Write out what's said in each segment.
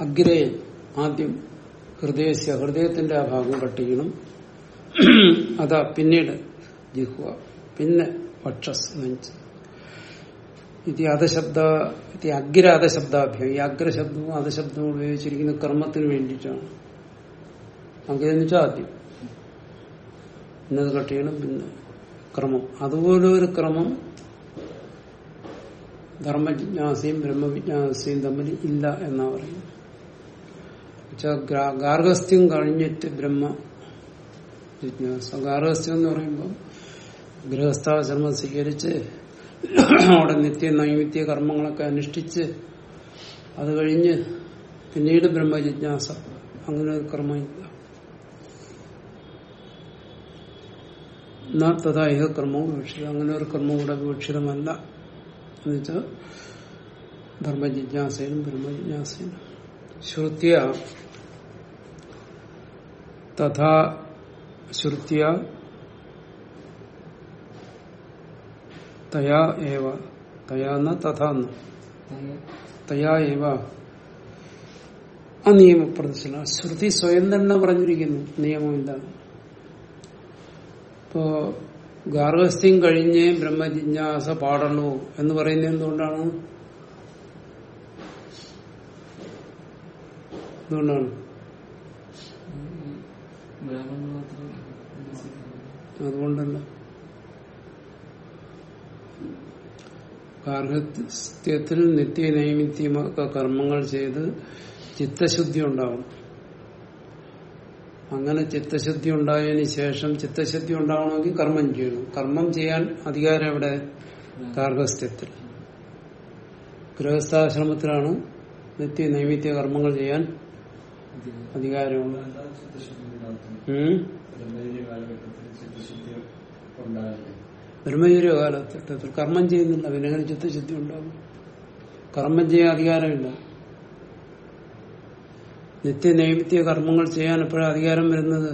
അഗ്രേ ആദ്യം ഹൃദയസ്യ ഹൃദയത്തിന്റെ ആ ഭാഗം കട്ടിക്കണം അതാ പിന്നീട് ജിഹ്വ പിന്നെ വക്ഷസ് ഇത് അധശബ്ദ ഇത് അഗ്ര അധശബ്ദാഭ്യം ഈ അഗ്രശബ്ദവും അധശബ്ദവും ഉപയോഗിച്ചിരിക്കുന്ന കർമ്മത്തിന് വേണ്ടിയിട്ടാണ്. അഗ്ര എന്ന് വെച്ചാൽ ആദ്യം. പിന്നത് കട്ട് ചെയ്യണം പിന്നെ ക്രമം. അതുപോലെ ഒരു ക്രമം ധർമ്മജിജ്ഞാസയും ബ്രഹ്മവിജ്ഞാസയും തമ്മിൽ ഇല്ല എന്നാ പറയുന്നത്. ഗാർഹസ്ഥ്യം കഴിഞ്ഞിട്ട് ബ്രഹ്മ ജിജ്ഞാസ ഗാർഹസ്ഥ്യം എന്ന് പറയുമ്പോൾ ഗൃഹസ്ഥാശ്രമം സ്വീകരിച്ച് അവിടെ നിത്യ നൈമിത്യ കർമ്മങ്ങളൊക്കെ അനുഷ്ഠിച്ച് അത് കഴിഞ്ഞ് പിന്നീട് ബ്രഹ്മജിജ്ഞാസ. അങ്ങനെ ഒരു കർമ്മമില്ല എന്നാൽ തഥാ ഏക കർമ്മവും വിവക്ഷിതം. അങ്ങനെ ഒരു കർമ്മം കൂടെ വിവക്ഷിതമല്ല എന്നുവെച്ചാൽ ധർമ്മജിജ്ഞാസയിലും ബ്രഹ്മജിജ്ഞാസയിലും. ശ്രുത്യ തഥാ ശ്രുത്യ തയാ ഏവ. തയാന്ന തഥാന്ന് തയാ ഏവ. ആ നിയമപ്രദർശന. ശ്രുതി സ്വയം തന്നെ പറഞ്ഞിരിക്കുന്നു. നിയമമില്ല ഇപ്പോ ഗാർഹസ്ഥ്യം കഴിഞ്ഞ് ബ്രഹ്മജിജ്ഞാസ പാടുള്ളൂ എന്ന് പറയുന്നത് എന്തുകൊണ്ടാണ്? എന്തുകൊണ്ടാണ്? അതുകൊണ്ടല്ല. ഗാർഹസ്ഥ്യത്തിൽ നിത്യനൈമിത്യമൊക്കെ കർമ്മങ്ങൾ ചെയ്ത് ചിത്തശുദ്ധി ഉണ്ടാവും. അങ്ങനെ ചിത്തശുദ്ധി ഉണ്ടായതിനു ശേഷം ചിത്തശുദ്ധി ഉണ്ടാവണമെങ്കിൽ കർമ്മം ചെയ്യണം. കർമ്മം ചെയ്യാൻ അധികാരം എവിടെ? ഗാർഹസ്ഥ്യത്തിൽ. ഗൃഹസ്ഥാശ്രമത്തിലാണ് നിത്യ നൈമിത്യ കർമ്മങ്ങൾ ചെയ്യാൻ അധികാരമുള്ള? ബ്രഹ്മചര്യ കാലഘട്ടത്തിൽ കർമ്മം ചെയ്യുന്നില്ല. പിന്നെ ചിത്തശുദ്ധി ഉണ്ടാകും കർമ്മം ചെയ്യാൻ അധികാരമില്ല. നിത്യ നൈമിത്യ കർമ്മങ്ങൾ ചെയ്യാൻ എപ്പോഴാണ് അധികാരം വരുന്നത്?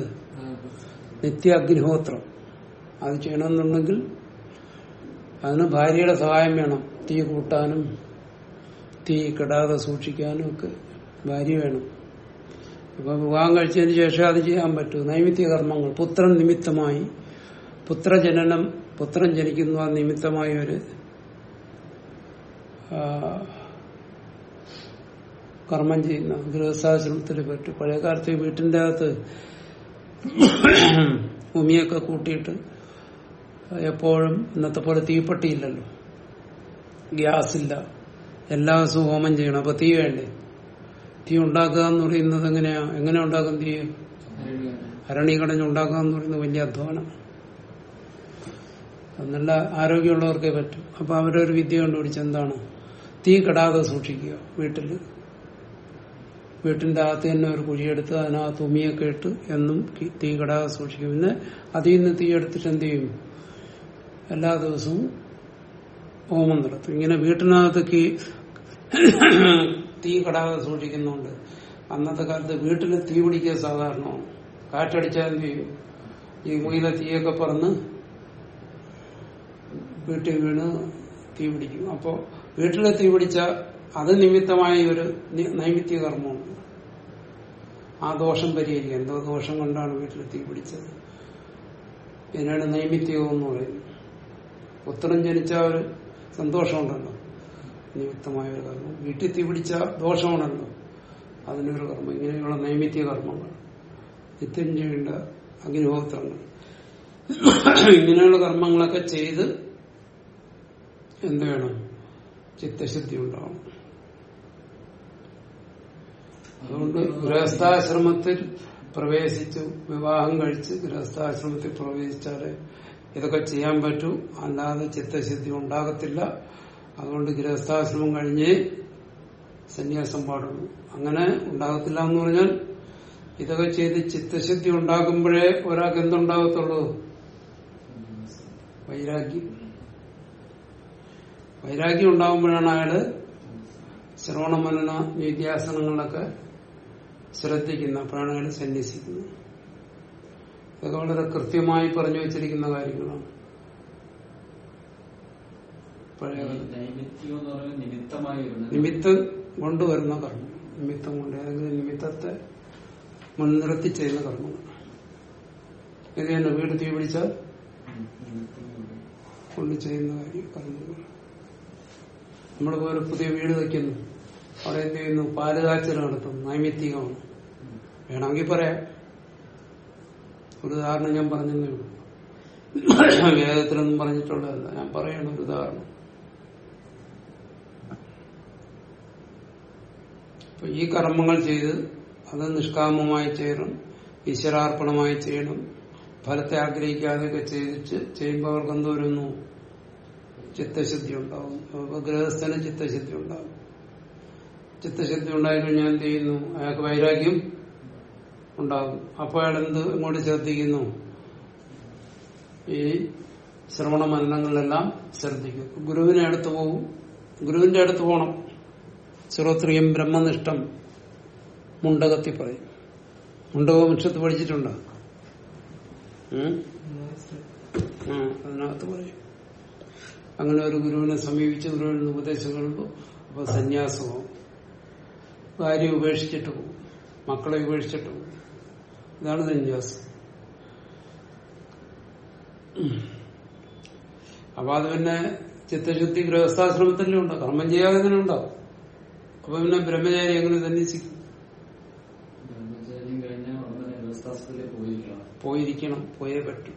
നിത്യ അഗ്നിഹോത്രം അത് ചെയ്യണമെന്നുണ്ടെങ്കിൽ അതിന് ഭാര്യയുടെ സഹായം വേണം. തീ കൂട്ടാനും തീ കെടാതെ സൂക്ഷിക്കാനും ഒക്കെ ഭാര്യ വേണം. ഇപ്പൊ വിവാഹം കഴിച്ചതിന് ശേഷം അത് ചെയ്യാൻ പറ്റൂ. നൈമിത്യ കർമ്മങ്ങൾ. പുത്രൻ നിമിത്തമായി പുത്രജനനം പുത്രൻ ജനിക്കുന്നു നിമിത്തമായി ഒരു കർമ്മം ചെയ്യുന്ന ഗൃഹസ്ഥാശ്രമത്തിൽ പറ്റും പഴയ കാലത്ത് വീട്ടിന്റെ അകത്ത് ഉമിയൊക്കെ കൂട്ടിയിട്ട് എപ്പോഴും ഇന്നത്തെ പോലെ തീപ്പെട്ടിയില്ലല്ലോ ഗ്യാസില്ല. എല്ലാ ദിവസവും ഹോമം ചെയ്യണം. അപ്പൊ തീ വേണ്ടേ? തീ ഉണ്ടാക്കുക എന്ന് പറയുന്നത് എങ്ങനെയാ? എങ്ങനെ ഉണ്ടാക്കും തീ? അരണി കടഞ്ഞ് ഉണ്ടാക്കുക എന്ന് പറയുന്നത് വലിയ അധ്വാനം. നല്ല ആരോഗ്യമുള്ളവർക്കേ പറ്റും. അപ്പൊ അവരൊരു വിദ്യ കണ്ടുപിടിച്ച് എന്താണ്? തീ കെടാതെ സൂക്ഷിക്കുക വീട്ടിൽ. വീട്ടിന്റെ അകത്ത് തന്നെ ഒരു കുഴിയെടുത്ത് അതിനകത്ത് ഉമിയൊക്കെ ഇട്ട് എന്നും തീ കടാതെ സൂക്ഷിക്കും. പിന്നെ അതിൽ നിന്ന് തീ എടുത്തിട്ട് എന്ത് ചെയ്യും? എല്ലാ ദിവസവും ഹോമം നടത്തും. ഇങ്ങനെ വീട്ടിനകത്ത് തീ കടാതെ സൂക്ഷിക്കുന്നുണ്ട്. അന്നത്തെ കാലത്ത് വീട്ടിൽ തീ പിടിക്കുക സാധാരണമാണ്. കാറ്റടിച്ചാൽ എന്ത് ചെയ്യും? ഈ മുയിലെ തീയൊക്കെ പറന്ന് വീട്ടിൽ വീണ് തീ പിടിക്കും. അപ്പോ വീട്ടിലെ തീ പിടിച്ച അത് നിമിത്തമായ ഒരു നൈമിത്യ കർമ്മമുണ്ട് ആ ദോഷം പരിഹരിക്കുക. എന്തോ ദോഷം കൊണ്ടാണ് വീട്ടിൽ തീ പിടിച്ചത്. ഇതിനാണ് നൈമിത്യവും എന്ന് പറയുന്നത് പുത്രം ജനിച്ച ഒരു സന്തോഷമുണ്ടല്ലോ. നിമിത്തമായ ഒരു കർമ്മം. വീട്ടിൽ തീ പിടിച്ച ദോഷമാണല്ലോ. അതിനൊരു കർമ്മം. ഇങ്ങനെയുള്ള നൈമിത്യ കർമ്മങ്ങൾ. നിത്യം ചെയ്യേണ്ട അഗ്നിഹോത്രങ്ങൾ. ഇങ്ങനെയുള്ള കർമ്മങ്ങളൊക്കെ ചെയ്ത് എന്ത് വേണം? ചിത്തശുദ്ധി ഉണ്ടാവണം. അതുകൊണ്ട് ഗൃഹസ്ഥാശ്രമത്തിൽ പ്രവേശിച്ചു വിവാഹം കഴിച്ച് ഗൃഹസ്ഥാശ്രമത്തിൽ പ്രവേശിച്ചാൽ ഇതൊക്കെ ചെയ്യാൻ പറ്റൂ. അല്ലാതെ ചിത്തശുദ്ധി ഉണ്ടാകത്തില്ല. അതുകൊണ്ട് ഗൃഹസ്ഥാശ്രമം കഴിഞ്ഞേ സന്യാസം പാടുള്ളൂ. അങ്ങനെ ഉണ്ടാകത്തില്ല എന്ന് പറഞ്ഞാൽ ഇതൊക്കെ ചെയ്ത് ചിത്തശുദ്ധി ഉണ്ടാകുമ്പോഴേ ഒരാൾക്ക് എന്തുണ്ടാകത്തുള്ളൂ? വൈരാഗ്യം. വൈരാഗ്യം ഉണ്ടാകുമ്പോഴാണ് അയാൾ ശ്രവണമനന നിത്യാസനങ്ങളൊക്കെ ശ്രദ്ധിക്കുന്നത് അപ്പോഴാണ് സന്യസിക്കുന്നു. സന്യസിക്കുന്നത് ഇതൊക്കെ വളരെ കൃത്യമായി പറഞ്ഞു വെച്ചിരിക്കുന്ന കാര്യങ്ങളാണ്. പഴയ നിമിത്തം കൊണ്ടുവരുന്ന കർമ്മം. നിമിത്തം കൊണ്ട് ഏതെങ്കിലും നിമിത്തത്തെ മുൻനിർത്തി ചെയ്യുന്ന കർമ്മങ്ങൾ ഇത് തന്നെ വീട് തീ പിടിച്ചാൽ. കൊണ്ട്. ചെയ്യുന്ന കാര്യം കർമ്മങ്ങൾ നമ്മളിപ്പോ ഒരു പുതിയ വീട് വയ്ക്കുന്നു അവിടെ എന്ത് ചെയ്യുന്നു പാൽ കാച്ചൽ നടത്തും നൈമിത്തികമാണ്. വേണമെങ്കിൽ പറയാം. ഒരു ഉദാഹരണം ഞാൻ പറഞ്ഞതേ ഉള്ളൂ. വേദത്തിലൊന്നും പറഞ്ഞിട്ടുള്ളതല്ല. ഞാൻ പറയണ ഒരു ഉദാഹരണം. അപ്പൊ ഈ കർമ്മങ്ങൾ ചെയ്ത് അത് നിഷ്കാമമായി ചെയ്യണം ഈശ്വരാർപ്പണമായി ചെയ്യണം ഫലത്തെ ആഗ്രഹിക്കാതെയൊക്കെ ചെയ്തിട്ട് ചെയ്യുമ്പോൾ അവർക്ക് എന്തോ ചിത്തശുദ്ധി ഉണ്ടാവും ഗൃഹസ്ഥന് ചിത്തശുദ്ധി ഉണ്ടാവും ചിത്തശുദ്ധി ഉണ്ടായിക്കഴിഞ്ഞാൽ എന്ത് ചെയ്യുന്നു? അയാൾക്ക് വൈരാഗ്യം ഉണ്ടാകും. അപ്പൊ അയാൾ എന്ത് ഇങ്ങോട്ട് ശ്രദ്ധിക്കുന്നു? ഈ ശ്രവണ മരണങ്ങളിലെല്ലാം ശ്രദ്ധിക്കും. ഗുരുവിനെ അടുത്ത് പോകും ഗുരുവിന്റെ അടുത്ത് പോകണം ശ്രോത്രിയം ബ്രഹ്മനിഷ്ഠം മുണ്ടകത്തി പറയും. മുണ്ടകോമിഷത്ത് പഠിച്ചിട്ടുണ്ട്? അതിനകത്ത് പറയും. അങ്ങനെ ഒരു ഗുരുവിനെ സമീപിച്ച് ഗുരുവിന് ഉപദേശങ്ങളുണ്ടോ അപ്പൊ സന്യാസമാവും. ഭാര്യ ഉപേക്ഷിച്ചിട്ട് പോകും. മക്കളെ ഉപേക്ഷിച്ചിട്ട് പോകും. ഇതാണ് സന്യാസം. അപ്പൊ അത് പിന്നെ ചിത്തശുദ്ധി ഗൃഹസ്ഥാശ്രമത്തിലും ഉണ്ട്? കർമ്മം ചെയ്യാതെ തന്നെ ഉണ്ടാവും അപ്പൊ പിന്നെ ബ്രഹ്മചാരി എങ്ങനെ സന്യസിക്കും പോയിരിക്കണം. പോയേ പറ്റും.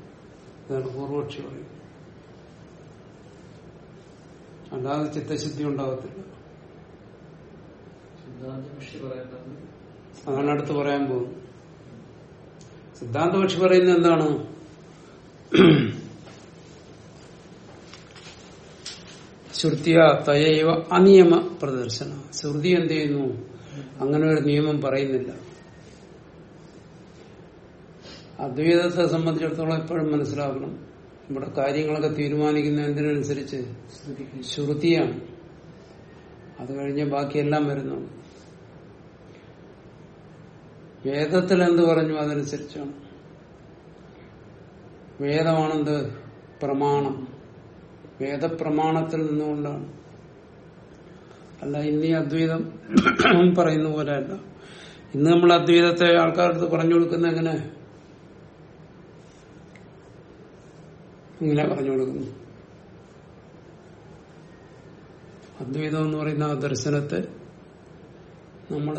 ഇതാണ് പൂർവക്ഷി പറയുന്നത്. അല്ലാതെ ചിത്തശുദ്ധി ഉണ്ടാകത്തില്ല. അതാണ് അടുത്ത് പറയാൻ പോകുന്നത് സിദ്ധാന്തപക്ഷി പറയുന്നത് എന്താണ്? ശ്രുതിയ തയവ അനിയമ പ്രദർശന. ശ്രുതി എന്ത് ചെയ്യുന്നു? അങ്ങനെ ഒരു നിയമം പറയുന്നില്ല. അദ്വൈതത്തെ സംബന്ധിച്ചിടത്തോളം എപ്പോഴും മനസ്സിലാക്കണം ഇവിടെ കാര്യങ്ങളൊക്കെ തീരുമാനിക്കുന്നതിനനുസരിച്ച് ശ്രുതിയാണ്. അത് കഴിഞ്ഞ് ബാക്കിയെല്ലാം വരുന്നുണ്ട്. വേദത്തിൽ എന്ത് പറഞ്ഞു അതനുസരിച്ചാണ് വേദമാണെന്ത് പ്രമാണം? വേദപ്രമാണത്തിൽ നിന്നുകൊണ്ടാണ്. അല്ല ഇന്നീ അദ്വൈതം പറയുന്ന പോലെ അല്ല. ഇന്ന് നമ്മൾ അദ്വൈതത്തെ ആൾക്കാർക്ക് പറഞ്ഞു കൊടുക്കുന്ന എങ്ങനെ? ഇങ്ങനെ പറഞ്ഞു കൊടുക്കുന്നു. അദ്വൈതം എന്ന് പറയുന്ന ആ ദർശനത്തെ നമ്മൾ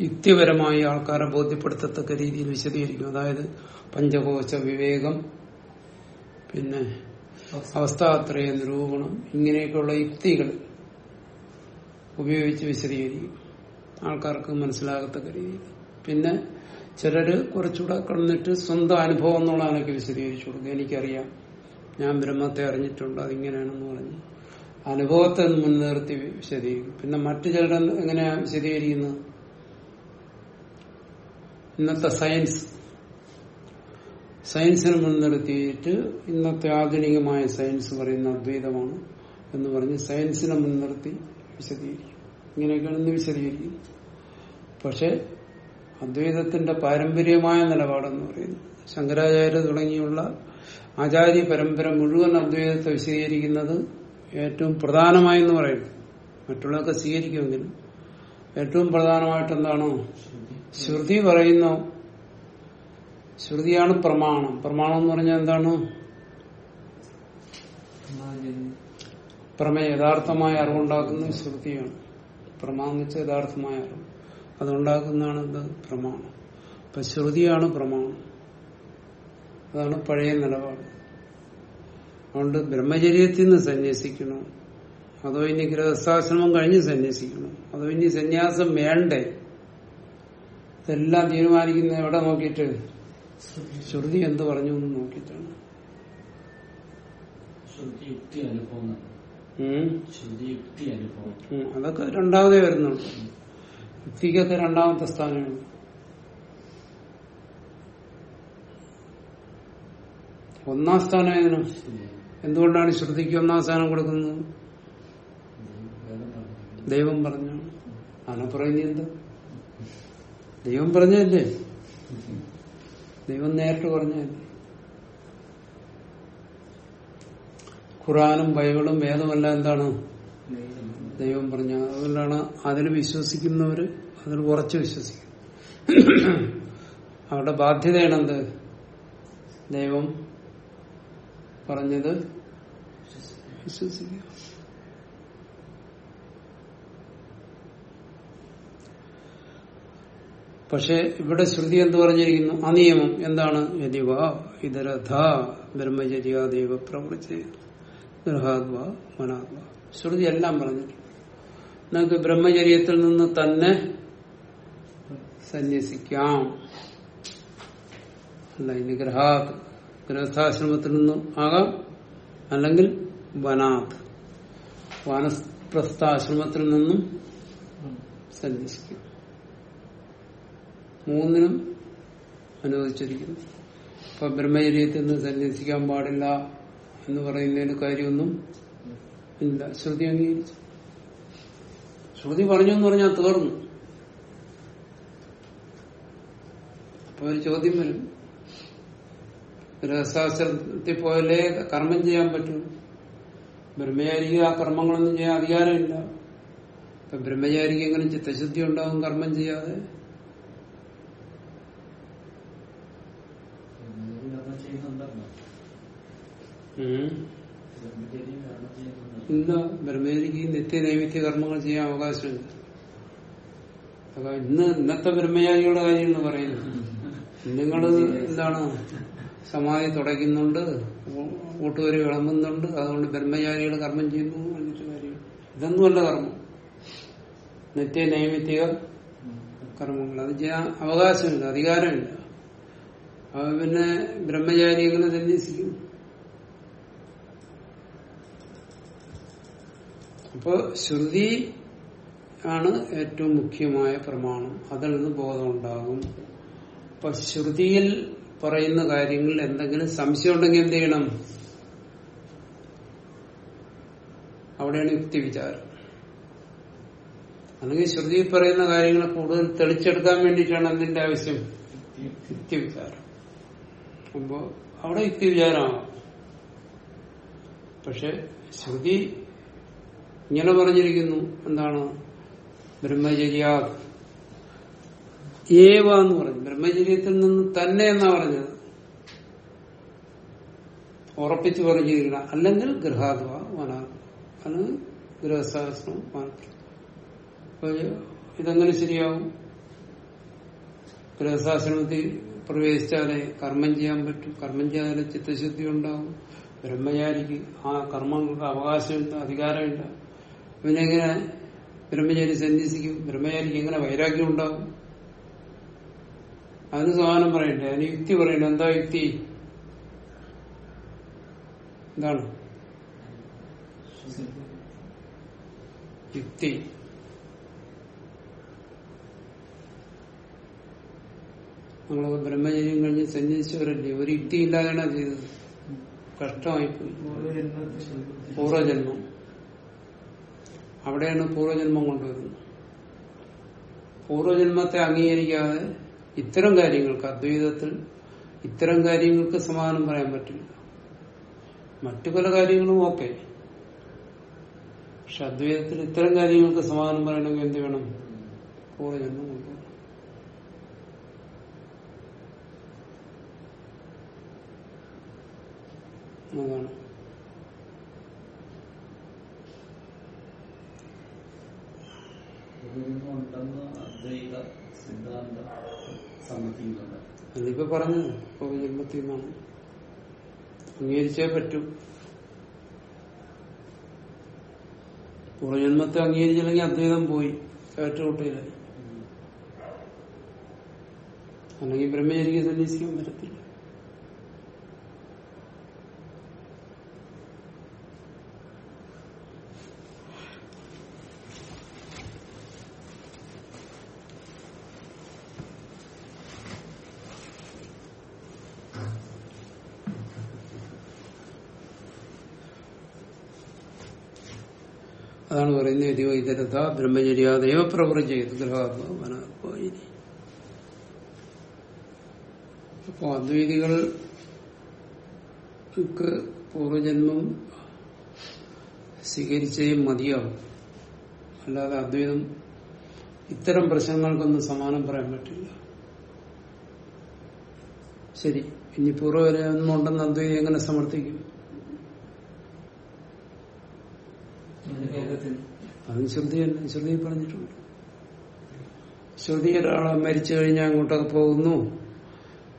യുക്തിപരമായി ആൾക്കാരെ ബോധ്യപ്പെടുത്തത്തക്ക രീതിയിൽ വിശദീകരിക്കും. അതായത് പഞ്ചകോശ വിവേകം പിന്നെ അവസ്ഥാത്രയ നിരൂപണം ഇങ്ങനെയൊക്കെയുള്ള യുക്തികൾ ഉപയോഗിച്ച് വിശദീകരിക്കും. ആൾക്കാർക്ക് മനസ്സിലാകത്തക്ക രീതിയിൽ. പിന്നെ ചിലര് കുറച്ചുകൂടെ കടന്നിട്ട് സ്വന്തം അനുഭവം എന്നുള്ളതിനൊക്കെ വിശദീകരിച്ചു കൊടുക്കും. എനിക്കറിയാം. ഞാൻ ബ്രഹ്മത്തെ അറിഞ്ഞിട്ടുണ്ട്. അതിങ്ങനെയാണെന്ന് പറഞ്ഞ് അനുഭവത്തെ മുൻനിർത്തി വിശദീകരിക്കും. പിന്നെ മറ്റു ചിലർ എങ്ങനെയാ വിശദീകരിക്കുന്നത്? ഇന്നത്തെ സയൻസ്. സയൻസിനെ മുൻനിർത്തിയിട്ട് ഇന്നത്തെ ആധുനികമായ സയൻസ് പറയുന്ന അദ്വൈതമാണ് എന്ന് പറഞ്ഞ് സയൻസിനെ മുൻനിർത്തി വിശദീകരിക്കും. ഇങ്ങനെയൊക്കെയാണ് ഇന്ന് വിശദീകരിക്കും. പക്ഷെ അദ്വൈതത്തിന്റെ പാരമ്പര്യമായ നിലപാടെന്ന് പറയുന്നു ശങ്കരാചാര്യ തുടങ്ങിയുള്ള ആചാര്യ പരമ്പര മുഴുവൻ അദ്വൈതത്തെ വിശദീകരിക്കുന്നത് ഏറ്റവും പ്രധാനമായെന്ന് പറയുന്നു. മറ്റുള്ളവർക്ക് സ്വീകരിക്കുമെങ്കിലും ഏറ്റവും പ്രധാനമായിട്ട് എന്താണോ ശ്രുതി പറയുന്നു. ശ്രുതിയാണ് പ്രമാണം. പ്രമാണം എന്ന് പറഞ്ഞാൽ എന്താണ്? പ്രമേയ. യഥാർത്ഥമായ അറിവുണ്ടാക്കുന്ന ശ്രുതിയാണ്. പ്രമാണം വെച്ച യഥാർത്ഥമായ അറിവ്. അതുണ്ടാക്കുന്നതാണ് എന്ത്? പ്രമാണം. അപ്പൊ ശ്രുതിയാണ് പ്രമാണം. അതാണ് പഴയ നിലപാട്. അതുകൊണ്ട് ബ്രഹ്മചര്യത്തിൽ നിന്ന് സന്യസിക്കണം. അതോ ഇനി ഗൃഹസ്ഥാശ്രമം കഴിഞ്ഞ് സന്യസിക്കണം. അതോ ഇനി സന്യാസം വേണ്ടേ? ഇതെല്ലാം തീരുമാനിക്കുന്ന എവിടെ നോക്കിയിട്ട്? ശ്രുതി എന്ത് പറഞ്ഞു എന്ന് നോക്കിയിട്ടാണ്. അതൊക്കെ രണ്ടാമതേ വരുന്നുള്ളൂ. യുക്തിക്കൊക്കെ രണ്ടാമത്തെ സ്ഥാനമാണ്. ഒന്നാം സ്ഥാനം ഏതിനും? എന്തുകൊണ്ടാണ് ശ്രുതിക്ക് ഒന്നാം സ്ഥാനം കൊടുക്കുന്നത്? ദൈവം പറഞ്ഞു. അങ്ങനെ പറയുന്നത് എന്താ? ദൈവം പറഞ്ഞല്ലേ ദൈവം നേരിട്ട് പറഞ്ഞല്ലേ ഖുറാനും ബൈബിളും വേദമല്ല എന്താണ്? ദൈവം പറഞ്ഞ അതുകൊണ്ടാണ് അതിൽ വിശ്വസിക്കുന്നവര് അതിൽ ഉറച്ചു വിശ്വസിക്കും. അവരുടെ ബാധ്യതയാണെന്ത്? ദൈവം പറഞ്ഞത് വിശ്വസിക്കുക പക്ഷെ ഇവിടെ ശ്രുതി എന്ത് പറഞ്ഞിരിക്കുന്നു? ആ നിയമം എന്താണ്? യതിവ ഇതരഥ ബ്രഹ്മചര്യ ദൈവ പ്രവൃത്തി. ഗൃഹാത്വ മനാത്വ ശ്രുതി എല്ലാം പറഞ്ഞിട്ടുണ്ട്. നിങ്ങൾക്ക് ബ്രഹ്മചര്യത്തിൽ നിന്ന് തന്നെ സന്യസിക്കാം. അല്ല ഇനി ഗ്രഹാത്. ഗൃഹസ്ഥാശ്രമത്തിൽ നിന്നും ആകാം. അല്ലെങ്കിൽ വനാത്. വാനപ്രസ്ഥാശ്രമത്തിൽ നിന്നും സന്യസിക്കാം. മൂന്നിനും അനുവദിച്ചിരിക്കുന്നു. ഇപ്പൊ ബ്രഹ്മചര്യത്തിൽ നിന്ന് സന്യസിക്കാൻ പാടില്ല എന്ന് പറയുന്നതിന് കാര്യമൊന്നും ഇല്ല. ശ്രുതി അംഗീകരിച്ചു. ശ്രുതി പറഞ്ഞു എന്ന് പറഞ്ഞാൽ തീർന്നു. അപ്പൊ ഒരു ചോദ്യം വരും. ഗൃഹശാസ്ത്രത്തിൽ പോയാലേ കർമ്മം ചെയ്യാൻ പറ്റും. ബ്രഹ്മചാരിക്ക് ആ കർമ്മങ്ങളൊന്നും ചെയ്യാൻ അധികാരമില്ല. ഇപ്പൊ ബ്രഹ്മചാരിക്ക് എങ്ങനെ ചിത്തശുദ്ധി ഉണ്ടാവും കർമ്മം ചെയ്യാതെ കർമ്മം ചെയ്യുന്നുണ്ടല്ലോ ഉം. ബ്രഹ്മചരിക്ക് കർമ്മം ചെയ്യുന്നുണ്ടല്ലോ ഇല്ല ബ്രഹ്മചാരിക്ക് നിത്യ നൈമിത്യ കർമ്മങ്ങൾ ചെയ്യാൻ അവകാശമുണ്ട്. അപ്പൊ ഇന്ന് ഇന്നത്തെ ബ്രഹ്മചാരികളുടെ കാര്യമാണ് പറയുന്നത് നിങ്ങൾ എന്താണ് സമാധി തുടയ്ക്കുന്നുണ്ട് കൂട്ടുകാരി വിളമ്പുന്നുണ്ട് അതുകൊണ്ട് ബ്രഹ്മചാരികൾ കർമ്മം ചെയ്യുന്നു എന്നിട്ട് കാര്യം. ഇതൊന്നുമല്ല കർമ്മം. നിത്യ കർമ്മങ്ങൾ. അത് ചെയ്യാൻ അവകാശമില്ല അധികാരമില്ല. അപ്പൊ പിന്നെ എങ്ങനെ സന്യസിക്കും. അപ്പൊ ശ്രുതി ആണ് ഏറ്റവും മുഖ്യമായ പ്രമാണം. അതിൽ നിന്ന് ബോധമുണ്ടാകും അപ്പൊ ശ്രുതിയിൽ പറയുന്ന കാര്യങ്ങളിൽ എന്തെങ്കിലും സംശയം ഉണ്ടെങ്കിൽ എന്ത് ചെയ്യണം? അവിടെയാണ് യുക്തി വിചാരം അല്ലെങ്കിൽ ശ്രുതി പറയുന്ന കാര്യങ്ങൾ കൂടുതൽ തെളിച്ചെടുക്കാൻ വേണ്ടിയിട്ടാണ് എന്തിന്റെ ആവശ്യം? യുക്തി വിചാരം അപ്പോ അവിടെ യുക്തി വിചാരമാണ് പക്ഷെ ശ്രുതി ഇങ്ങനെ പറഞ്ഞിരിക്കുന്നു. എന്താണ്? ബ്രഹ്മചര്യ ഏവ എന്ന് പറഞ്ഞു. ബ്രഹ്മചര്യത്തിൽ നിന്ന് തന്നെ എന്നാ പറഞ്ഞത്? ഉറപ്പിച്ചു പറഞ്ഞിരിക്കണം അല്ലെങ്കിൽ ഗൃഹാത്വ അല്ലെങ്കിൽ ഗൃഹസ്ഥാശ്രമം മാത്രം. ഇതെങ്ങനെ ശരിയാവും? ഗൃഹസ്ഥാശ്രമത്തിൽ പ്രവേശിച്ചാലേ കർമ്മം ചെയ്യാൻ പറ്റും. കർമ്മം ചെയ്യാതെ ചിത്തശുദ്ധി ഉണ്ടാവും. ബ്രഹ്മചാരിക്ക് ആ കർമ്മങ്ങൾക്ക് അവകാശമില്ല അധികാരമില്ല. പിന്നെ എങ്ങനെ? ബ്രഹ്മചാരി സന്യസിക്കും. ബ്രഹ്മചാരിക്ക് എങ്ങനെ വൈരാഗ്യം ഉണ്ടാവും? അതിന് സമാനം പറയണ്ടേ? അതിന് യുക്തി പറയണ്ടേ? എന്താ യുക്തി? എന്താണ്? യുക്തി. നമ്മളൊക്കെ ബ്രഹ്മചര്യം കഴിഞ്ഞ് സന്യസിച്ചവരല്ലേ? ഒരു യുക്തി ഇല്ലാതെയാണ് ചെയ്തത്. കഷ്ടമായിപ്പോയി. പൂർവജന്മം അവിടെയാണ് പൂർവജന്മം കൊണ്ടുവരുന്നത്. പൂർവജന്മത്തെ അംഗീകരിക്കാതെ ഇത്തരം കാര്യങ്ങൾക്ക് അദ്വൈതത്തിൽ ഇത്തരം കാര്യങ്ങൾക്ക് സമാധാനം പറയാൻ പറ്റില്ല. മറ്റു പല കാര്യങ്ങളും ഓക്കെ. പക്ഷെ അദ്വൈതത്തിൽ ഇത്തരം കാര്യങ്ങൾക്ക് സമാധാനം പറയണമെങ്കിൽ എന്ത് വേണം? പൂർവജന്മം കൊണ്ടുവരണം. അതാണ്. ഉണ്ടെന്ന് അദ്വൈത സിദ്ധാന്ത സമ്മതിക്കുന്നുണ്ട്. അതിപ്പോ പറഞ്ഞത്. ജന്മത്തിൽ നിന്നാണ് അംഗീകരിച്ചേ പറ്റൂ. പൂർവജന്മത്തെ അംഗീകരിച്ചില്ലെങ്കിൽ അദ്വൈതം പോയി. കാറ്റുകൂട്ടയിലായി അല്ലെങ്കിൽ ബ്രഹ്മചരിക്ക് സന്യസിക്കാൻ പറ്റത്തില്ല അതാണ് ഇതരത ബ്രഹ്മചര്യാദയോ ചെയ്ത്. ഗൃഹാത്മ വനാത്മായി അപ്പോ അദ്വൈതികൾക്ക് പൂർവജന്മം സ്വീകരിച്ചേ മതിയാവും. അല്ലാതെ അദ്വൈതം ഇത്തരം പ്രശ്നങ്ങൾക്കൊന്നും സമാനം പറയാൻ പറ്റില്ല. ശരി. ഇനി പൂർവവരെ ഉണ്ടെന്ന് അദ്വൈതം എങ്ങനെ സമർത്ഥിക്കും ലോകത്തിൽ അതും ശ്രുതി ശ്രുതി പറഞ്ഞിട്ടുണ്ട്. ശ്രുതി ഒരാളെ മരിച്ചു കഴിഞ്ഞാൽ അങ്ങോട്ടൊക്കെ പോകുന്നു.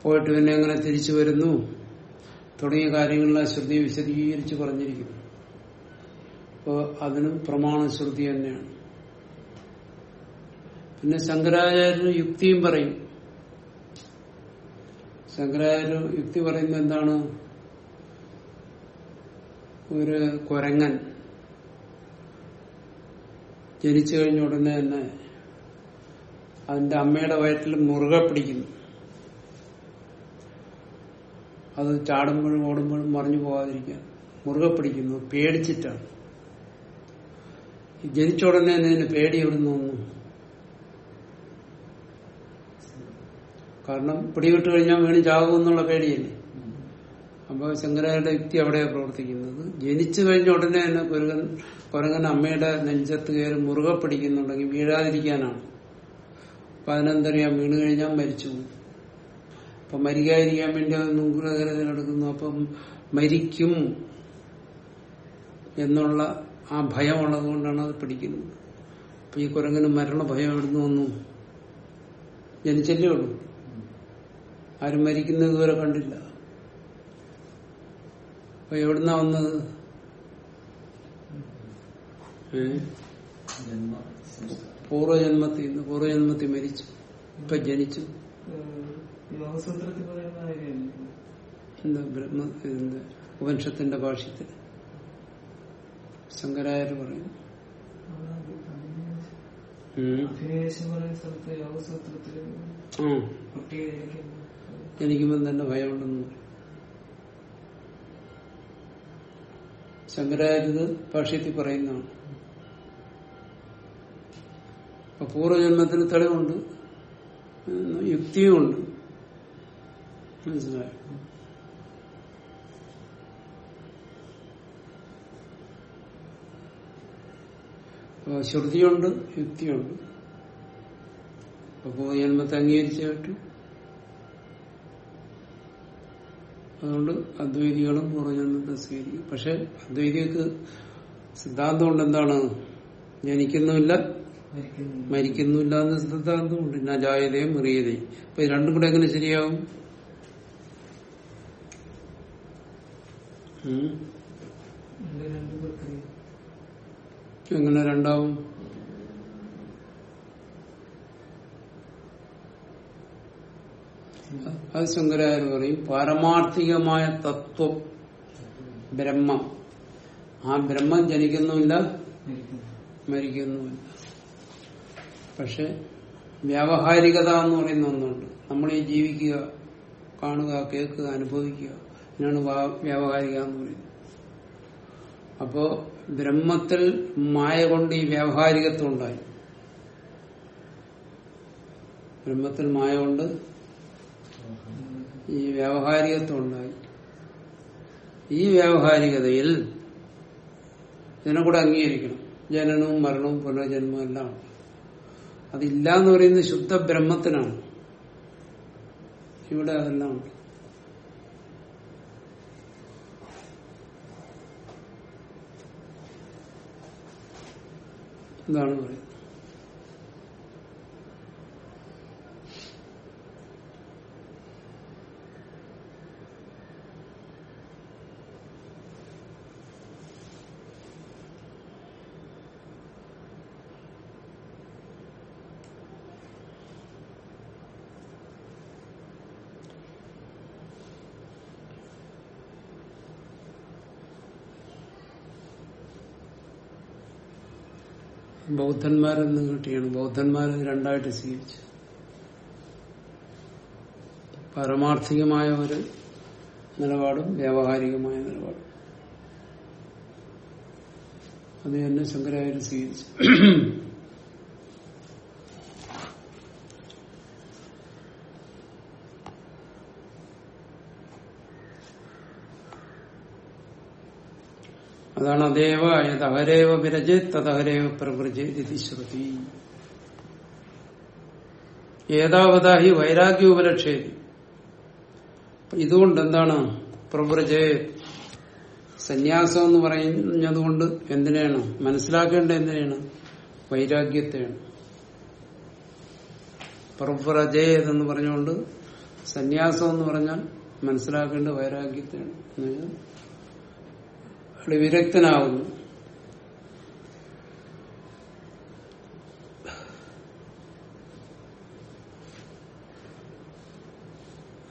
പോയിട്ട് പിന്നെ അങ്ങനെ തിരിച്ചു വരുന്നു. തുടങ്ങിയ കാര്യങ്ങളെല്ലാം ശ്രുതി വിശദീകരിച്ച് പറഞ്ഞിരിക്കുന്നു. അപ്പോൾ അതിനും പ്രമാണ ശ്രുതി തന്നെയാണ്. പിന്നെ ശങ്കരാചാര്യന് യുക്തിയും പറയും. ശങ്കരാചാര്യ യുക്തി പറയുന്നത് എന്താണ്? ഒരു കുരങ്ങൻ. ജനിച്ചു കഴിഞ്ഞ ഉടനെ തന്നെ അതിന്റെ അമ്മയുടെ വയറ്റിൽ മുറുകെ പിടിക്കുന്നു. അത് ചാടുമ്പോഴും ഓടുമ്പോഴും മറിഞ്ഞു പോകാതിരിക്കാൻ മുറുകെ പിടിക്കുന്നു. പേടിച്ചിട്ടാണ്. ജനിച്ച ഉടനെ ഇതിന് പേടി എവിടുന്നു കാരണം പിടിവിട്ട് കഴിഞ്ഞാൽ വീണ് ചാകുമെന്നുള്ള പേടിയല്ലേ? അപ്പോൾ ശങ്കരാചാര്യ യുക്തി അവിടെയാണ് പ്രവർത്തിക്കുന്നത്. ജനിച്ചു കഴിഞ്ഞ ഉടനെ തന്നെ കുരങ്ങൻ കുരങ്ങൻ അമ്മയുടെ നെഞ്ചത്ത് കയറി മുറുകെ പിടിക്കുന്നുണ്ടെങ്കിൽ വീഴാതിരിക്കാനാണ്. അപ്പൊ അതിനെന്തറിയാം? വീണ് കഴിഞ്ഞാൽ മരിച്ചു. അപ്പൊ മരിക്കാതിരിക്കാൻ വേണ്ടി അത് നൂറുകരതിനെടുക്കുന്നു അപ്പം മരിക്കും എന്നുള്ള ആ ഭയം ഉള്ളതുകൊണ്ടാണ് അത് പിടിക്കുന്നത്. അപ്പൊ ഈ കുരങ്ങന് മരണ ഭയം എവിടുന്ന് വന്നു? ജനിച്ചല്ലേ ഉള്ളൂ. ആരും മരിക്കുന്നത് ഇതുവരെ കണ്ടില്ല. അപ്പൊ എവിടുന്നാ വന്നത്? പൂർവജന്മത്തിൽ നിന്ന് പൂർവജന്മത്തിൽ മരിച്ചു. ഇപ്പൊ ജനിച്ചു. എന്താ ബ്രഹ്മ ഉപനിഷത്തിന്റെ ഭാഷ്യത്തിൽ? ശങ്കരാചാര്യ പറയും ജനിക്കുമ്പോൾ തന്നെ ഭയമുണ്ടെന്ന് പറയും. ശങ്കരാചാര്യത് ഭാഷ്യത്തിൽ പറയുന്നതാണ്. അപ്പൊ പൂർവജന്മത്തിന് തെളിവുണ്ട്. യുക്തിയുമുണ്ട്. മനസ്സിലായോ? ശ്രുതിയുണ്ട് യുക്തിയുണ്ട്. അപ്പോ ജന്മത്തെ അംഗീകരിച്ചു പറ്റൂ അതുകൊണ്ട് അദ്വൈതികളും പൂർവജന്മത്തെ സ്വീകരിക്കും പക്ഷെ അദ്വൈതികൾക്ക് സിദ്ധാന്തം കൊണ്ട് എന്താണ്? ജനിക്കുന്നുമില്ല മരിക്കുന്നുമില്ല. മരിക്കുന്നില്ല എന്ന സിദ്ധാന്തമുണ്ട്. നജായതയും മെറിയതയും അപ്പൊ ഇത് രണ്ടും കൂടെ എങ്ങനെ ശരിയാവും? എങ്ങനെ രണ്ടാവും? അത് ശങ്കരാചാര്യ പറയും പാരമാർത്ഥികമായ തത്വം ബ്രഹ്മം. ആ ബ്രഹ്മം ജനിക്കുന്നുമില്ല മരിക്കുന്നു മരിക്കുന്നുമില്ല. പക്ഷെ വ്യാവഹാരികത എന്ന് പറയുന്ന ഒന്നുണ്ട്. നമ്മൾ ഈ ജീവിക്കുക കാണുക കേൾക്കുക അനുഭവിക്കുക ഇതിനാണ് വ്യാവഹാരിക എന്ന് പറയുന്നത്. അപ്പോ ബ്രഹ്മത്തിൽ മായ കൊണ്ട് ഈ വ്യാവഹാരികത്വം ഉണ്ടായി. ബ്രഹ്മത്തിൽ മായ കൊണ്ട് ഈ വ്യാവഹാരികത്വം ഉണ്ടായി ഈ വ്യാവഹാരികതയിൽ ഇതിനെ കൂടെ അംഗീകരിക്കണം. ജനനവും മരണവും പുനർജന്മവും എല്ലാം. അതില്ല എന്ന് പറയുന്നത് ശുദ്ധ ബ്രഹ്മത്തിനാണ്. ഇവിടെ അതെല്ലാം ഉണ്ട്. എന്താണ് പറയുന്നത്. ബൗദ്ധന്മാരെന്ന് കിട്ടിയാണ്. ബൗദ്ധന്മാർ രണ്ടായിട്ട് സ്വീകരിച്ചു പരമാർത്ഥികമായ ഒരു നിലപാടും വ്യാവഹാരികമായ നിലപാടും. അത് തന്നെ ശങ്കരാചാര്യ സ്വീകരിച്ചു അതാണ് അതേവ യത് അഹരേവ വിരജ് തദഹരേവ പ്രവൃജേത് ഇതി ശ്രുതി ഏതാവതാ ഹി വൈരാഗ്യോപലക്ഷേതി ഇതുകൊണ്ട് എന്താണ് പ്രവൃജ് സന്യാസം എന്ന് പറഞ്ഞതുകൊണ്ട് എന്തിനാണ് മനസ്സിലാക്കേണ്ട എന്തിനാണ് വൈരാഗ്യത്തെയാണ് പ്രവ്രജേത് എന്ന് പറഞ്ഞുകൊണ്ട് സന്യാസം എന്ന് പറഞ്ഞാൽ മനസ്സിലാക്കേണ്ട വൈരാഗ്യത്തെയാണ് അയാൾ വിരക്തനാകുന്നു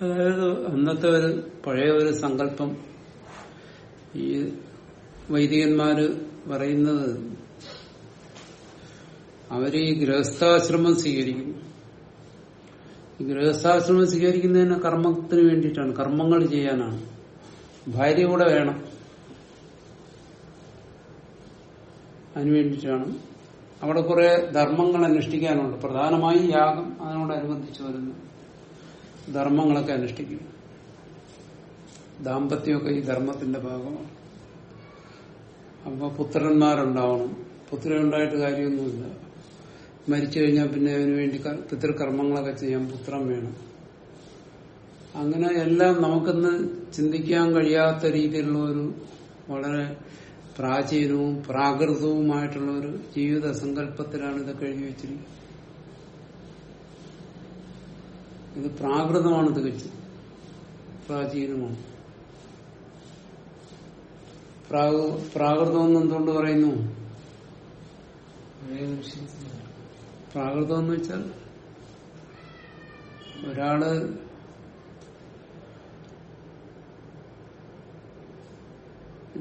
അതായത് അന്നത്തെ ഒരു പഴയ ഒരു സങ്കല്പം ഈ വൈദികന്മാര് പറയുന്നത് അവർ ഈ ഗൃഹസ്ഥാശ്രമം സ്വീകരിക്കും. ഗൃഹസ്ഥാശ്രമം സ്വീകരിക്കുന്നതിന് കർമ്മത്തിന് വേണ്ടിയിട്ടാണ്. കർമ്മങ്ങൾ ചെയ്യാനാണ്. ഭാര്യ കൂടെ വേണം. അതിനു വേണ്ടിയിട്ടാണ് അവിടെ കുറെ ധർമ്മങ്ങൾ അനുഷ്ഠിക്കാനുണ്ട്. പ്രധാനമായി യാഗം അതിനോടനുബന്ധിച്ച് വരുന്നു. ധർമ്മങ്ങളൊക്കെ അനുഷ്ഠിക്കും. ദാമ്പത്യമൊക്കെ ഈ ധർമ്മത്തിന്റെ ഭാഗമാണ്. അപ്പൊ പുത്രന്മാരുണ്ടാവണം. പുത്രൻ ഉണ്ടായിട്ട് കാര്യമൊന്നുമില്ല. മരിച്ചു കഴിഞ്ഞാൽ പിന്നെ അതിനു വേണ്ടി പിതൃകർമ്മങ്ങളൊക്കെ ചെയ്യാൻ പുത്രം വേണം. അങ്ങനെ എല്ലാം നമുക്കിന്ന് ചിന്തിക്കാൻ കഴിയാത്ത രീതിയിലുള്ള ഒരു വളരെ പ്രാചീനവും പ്രാകൃതവുമായിട്ടുള്ള ഒരു ജീവിത സങ്കല്പത്തിലാണ് ഇതൊക്കെ എഴുതി വെച്ചിരിക്കുന്നത്. ഇത് പ്രാകൃതമാണ് തികച്ചും പ്രാചീനമാണ്. പ്രാകൃ- പ്രാകൃതം എന്ന് എന്തുകൊണ്ട് പറയുന്നു? പ്രാകൃതം എന്ന് വെച്ചാൽ ഒരാൾ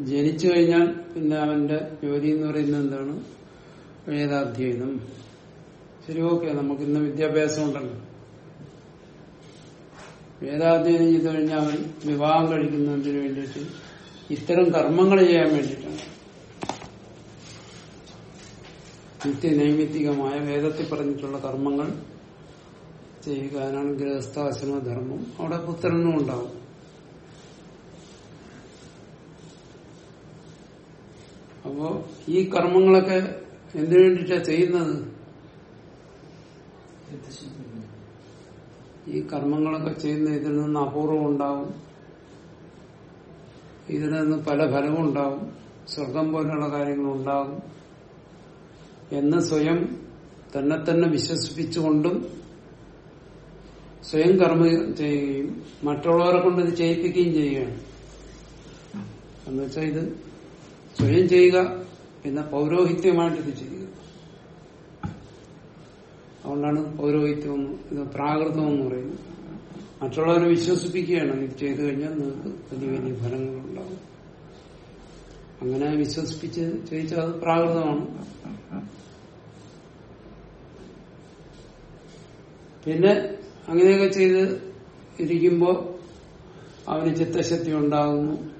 ജനിച്ചു കഴിഞ്ഞാൽ പിന്നെ അവന്റെ ജോലി എന്ന് പറയുന്നത് എന്താണ്? വേദാധ്യയനം ശരി ഓക്കെ നമുക്ക് ഇന്ന് വിദ്യാഭ്യാസം ഉണ്ടല്ലോ. വേദാധ്യയനം ചെയ്തു കഴിഞ്ഞാൽ അവൻ വിവാഹം കഴിക്കുന്നതിന് വേണ്ടിയിട്ട് ഇത്തരം കർമ്മങ്ങൾ ചെയ്യാൻ വേണ്ടിയിട്ടാണ്. നിത്യനൈമിത്തികമായ വേദത്തിൽ പറഞ്ഞിട്ടുള്ള കർമ്മങ്ങൾ ചെയ്യുക. അതിനാണ് ഗൃഹസ്ഥാശ്രമ ധർമ്മം. അവിടെ പുത്രനും ഉണ്ടാവും. അപ്പോ ഈ കർമ്മങ്ങളൊക്കെ എന്തിനു വേണ്ടിയിട്ടാ ചെയ്യുന്നത്? ഈ കർമ്മങ്ങളൊക്കെ ചെയ്യുന്ന ഇതിൽ നിന്ന് അപൂർവം ഉണ്ടാവും. ഇതിൽ നിന്ന് പല ഫലവും ഉണ്ടാവും. സ്വർഗം പോലെയുള്ള കാര്യങ്ങൾ ഉണ്ടാവും. എന്ന് സ്വയം തന്നെ തന്നെ വിശ്വസിപ്പിച്ചുകൊണ്ടും സ്വയം കർമ്മ ചെയ്യുകയും മറ്റുള്ളവരെ കൊണ്ട് ഇത് ചെയ്യിപ്പിക്കുകയും ചെയ്യുകയാണ്. എന്നുവെച്ചാൽ ഇത് സ്വയം ചെയ്യുക പൗരോഹിത്യമായിട്ട് ഇത് ചെയ്യുക. അതുകൊണ്ടാണ് പൗരോഹിത്യം ഇത് പ്രാകൃതം എന്ന് പറയുന്നത്. മറ്റുള്ളവരെ വിശ്വസിപ്പിക്കുകയാണ്. ഇത് ചെയ്തു കഴിഞ്ഞാൽ നിങ്ങൾക്ക് വലിയ വലിയ ഫലങ്ങളുണ്ടാവും അങ്ങനെ വിശ്വസിപ്പിച്ച് ചെയ്യിച്ചാൽ അത് പ്രാകൃതമാണ്. പിന്നെ അങ്ങനെയൊക്കെ ചെയ്ത് ഇരിക്കുമ്പോ അവന് ചിത്തശക്തി ഉണ്ടാകുന്നു.